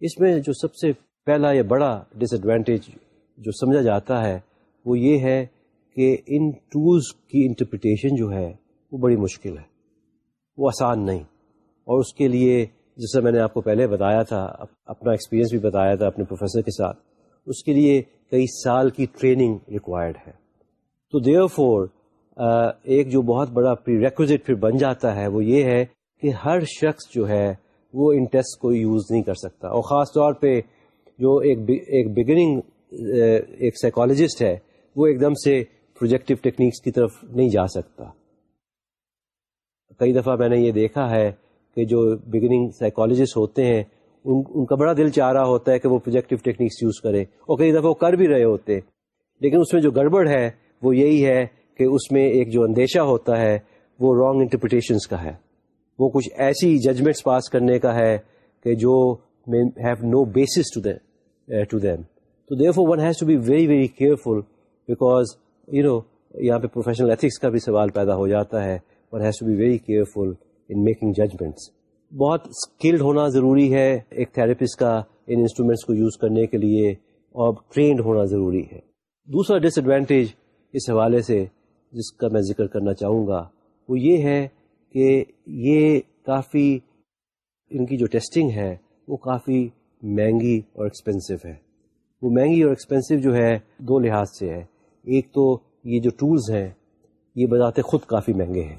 اس میں جو سب سے پہلا یا بڑا ڈس ایڈوانٹیج جو سمجھا جاتا ہے وہ یہ ہے کہ ان ٹولز کی انٹرپریٹیشن جو ہے وہ بڑی مشکل ہے۔ وہ آسان نہیں اور اس کے لیے جیسے میں نے آپ کو پہلے بتایا تھا اپنا ایکسپیرینس بھی بتایا تھا اپنے پروفیسر کے ساتھ، اس کے لیے کئی سال کی ٹریننگ ریکوائرڈ ہے۔ تو دیئر فور ایک جو بہت بڑا پری ریکوزٹ پھر بن جاتا ہے وہ یہ ہے کہ ہر شخص جو ہے وہ ان ٹیسٹ کو یوز نہیں کر سکتا۔ اور خاص طور پہ جو ایک ایک بگننگ ایک سائیکالوجسٹ ہے، وہ ایک دم سے پروجیکٹو ٹیکنیکس کی طرف نہیں جا سکتا۔ کئی دفعہ میں نے یہ دیکھا ہے کہ جو بگننگ سائیکالوجسٹ ہوتے ہیں، ان ان کا بڑا دل چاہ رہا ہوتا ہے کہ وہ پروجیکٹو ٹیکنیکس یوز کرے اور کئی دفعہ وہ کر بھی رہے ہوتے۔ لیکن اس میں جو گڑبڑ ہے، وہ یہی ہے کہ اس میں ایک جو اندیشہ ہوتا ہے، وہ رانگ انٹرپریٹیشنس کا ہے۔ وہ کچھ ایسی ججمنٹس پاس کرنے کا ہے کہ جو have no basis to to them تو therefore one has to be very very careful because you know یہاں پہ پروفیشنل ایتھکس کا بھی سوال پیدا ہو جاتا ہے۔ One has to be very careful in making judgments بہت اسکلڈ ہونا ضروری ہے ایک تھراپسٹ کا ان انسٹرومینٹس کو یوز کرنے کے لیے اور ٹرینڈ ہونا ضروری ہے۔ دوسرا ڈس ایڈوانٹیج اس حوالے سے جس کا میں ذکر کرنا چاہوں گا، وہ یہ ہے کہ یہ کافی ان کی جو ٹیسٹنگ ہے، وہ کافی مہنگی اور ایکسپینسو ہے۔ وہ مہنگی اور ایکسپینسو جو ہے، دو لحاظ سے ہے۔ ایک تو یہ جو ٹولز ہیں، یہ بذات خود کافی مہنگے ہیں۔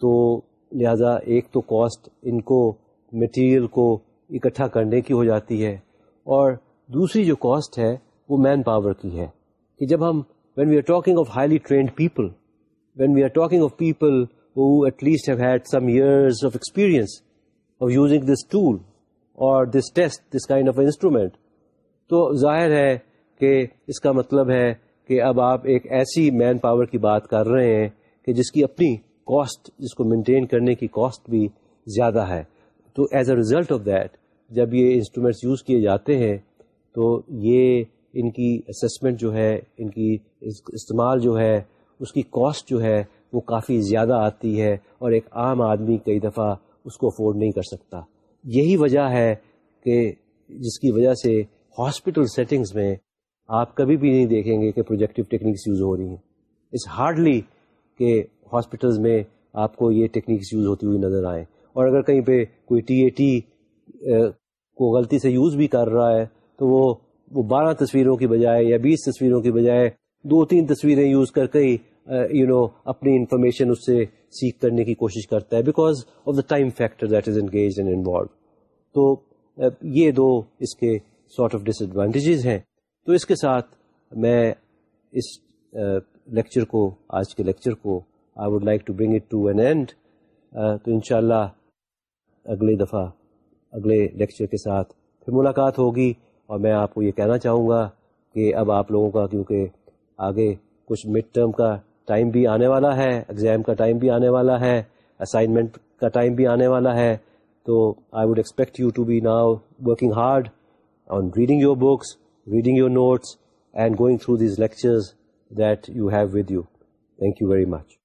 تو لہذا ایک تو کاسٹ ان کو مٹیریل کو اکٹھا کرنے کی ہو جاتی ہے اور دوسری جو کاسٹ ہے وہ مین پاور کی ہے کہ جب ہم when we are talking of highly trained people when we are talking of people who at least have had some years of experience of using this tool اور this test this kind of instrument تو ظاہر ہے کہ اس کا مطلب ہے کہ اب آپ ایک ایسی مین پاور کی بات کر رہے ہیں کہ جس کی اپنی کاسٹ جس کو مینٹین کرنے کی کاسٹ بھی زیادہ ہے۔ تو as a result of that جب یہ انسٹرومینٹس یوز کیے جاتے ہیں، تو یہ ان کی اسسمنٹ جو ہے، ان کی استعمال جو ہے، اس کی کاسٹ جو ہے، وہ کافی زیادہ آتی ہے اور ایک عام آدمی کئی دفعہ اس کو افورڈ نہیں کر سکتا۔ یہی وجہ ہے کہ جس کی وجہ سے ہاسپٹل سیٹنگز میں آپ کبھی بھی نہیں دیکھیں گے کہ پروجیکٹو ٹیکنیکس یوز ہو رہی ہیں۔ اٹس ہارڈلی کہ ہاسپٹلز میں آپ کو یہ ٹیکنیکس یوز ہوتی ہوئی نظر آئیں۔ اور اگر کہیں پہ کوئی ٹی اے ٹی کو غلطی سے یوز بھی کر رہا ہے، تو وہ وہ بارہ تصویروں کی بجائے یا بیس تصویروں کی بجائے دو تین تصویریں یوز کر کے یو نو اپنی انفارمیشن اس سے سیکھ کرنے کی کوشش کرتا ہے because of the time factor that is engage and involve تو یہ دو اس کے سارٹ آف ڈس ایڈوانٹیجز ہیں۔ تو اس کے ساتھ میں اس لیکچر کو، آج کے لیکچر کو I would like to bring it to an end تو انشاءاللہ اگلے دفعہ، اگلے لیکچر کے ساتھ پھر ملاقات ہوگی اور میں آپ کو یہ کہنا چاہوں گا کہ اب آپ لوگوں کا، کیونکہ آگے کچھ مڈ ٹرم کا ٹائم بھی آنے والا ہے ایگزام کا ٹائم بھی آنے والا ہے اسائنمنٹ کا ٹائم بھی آنے والا ہے، تو I would expect you to be now working hard on reading your books reading your notes and going through these lectures that you have with you. Thank you very much.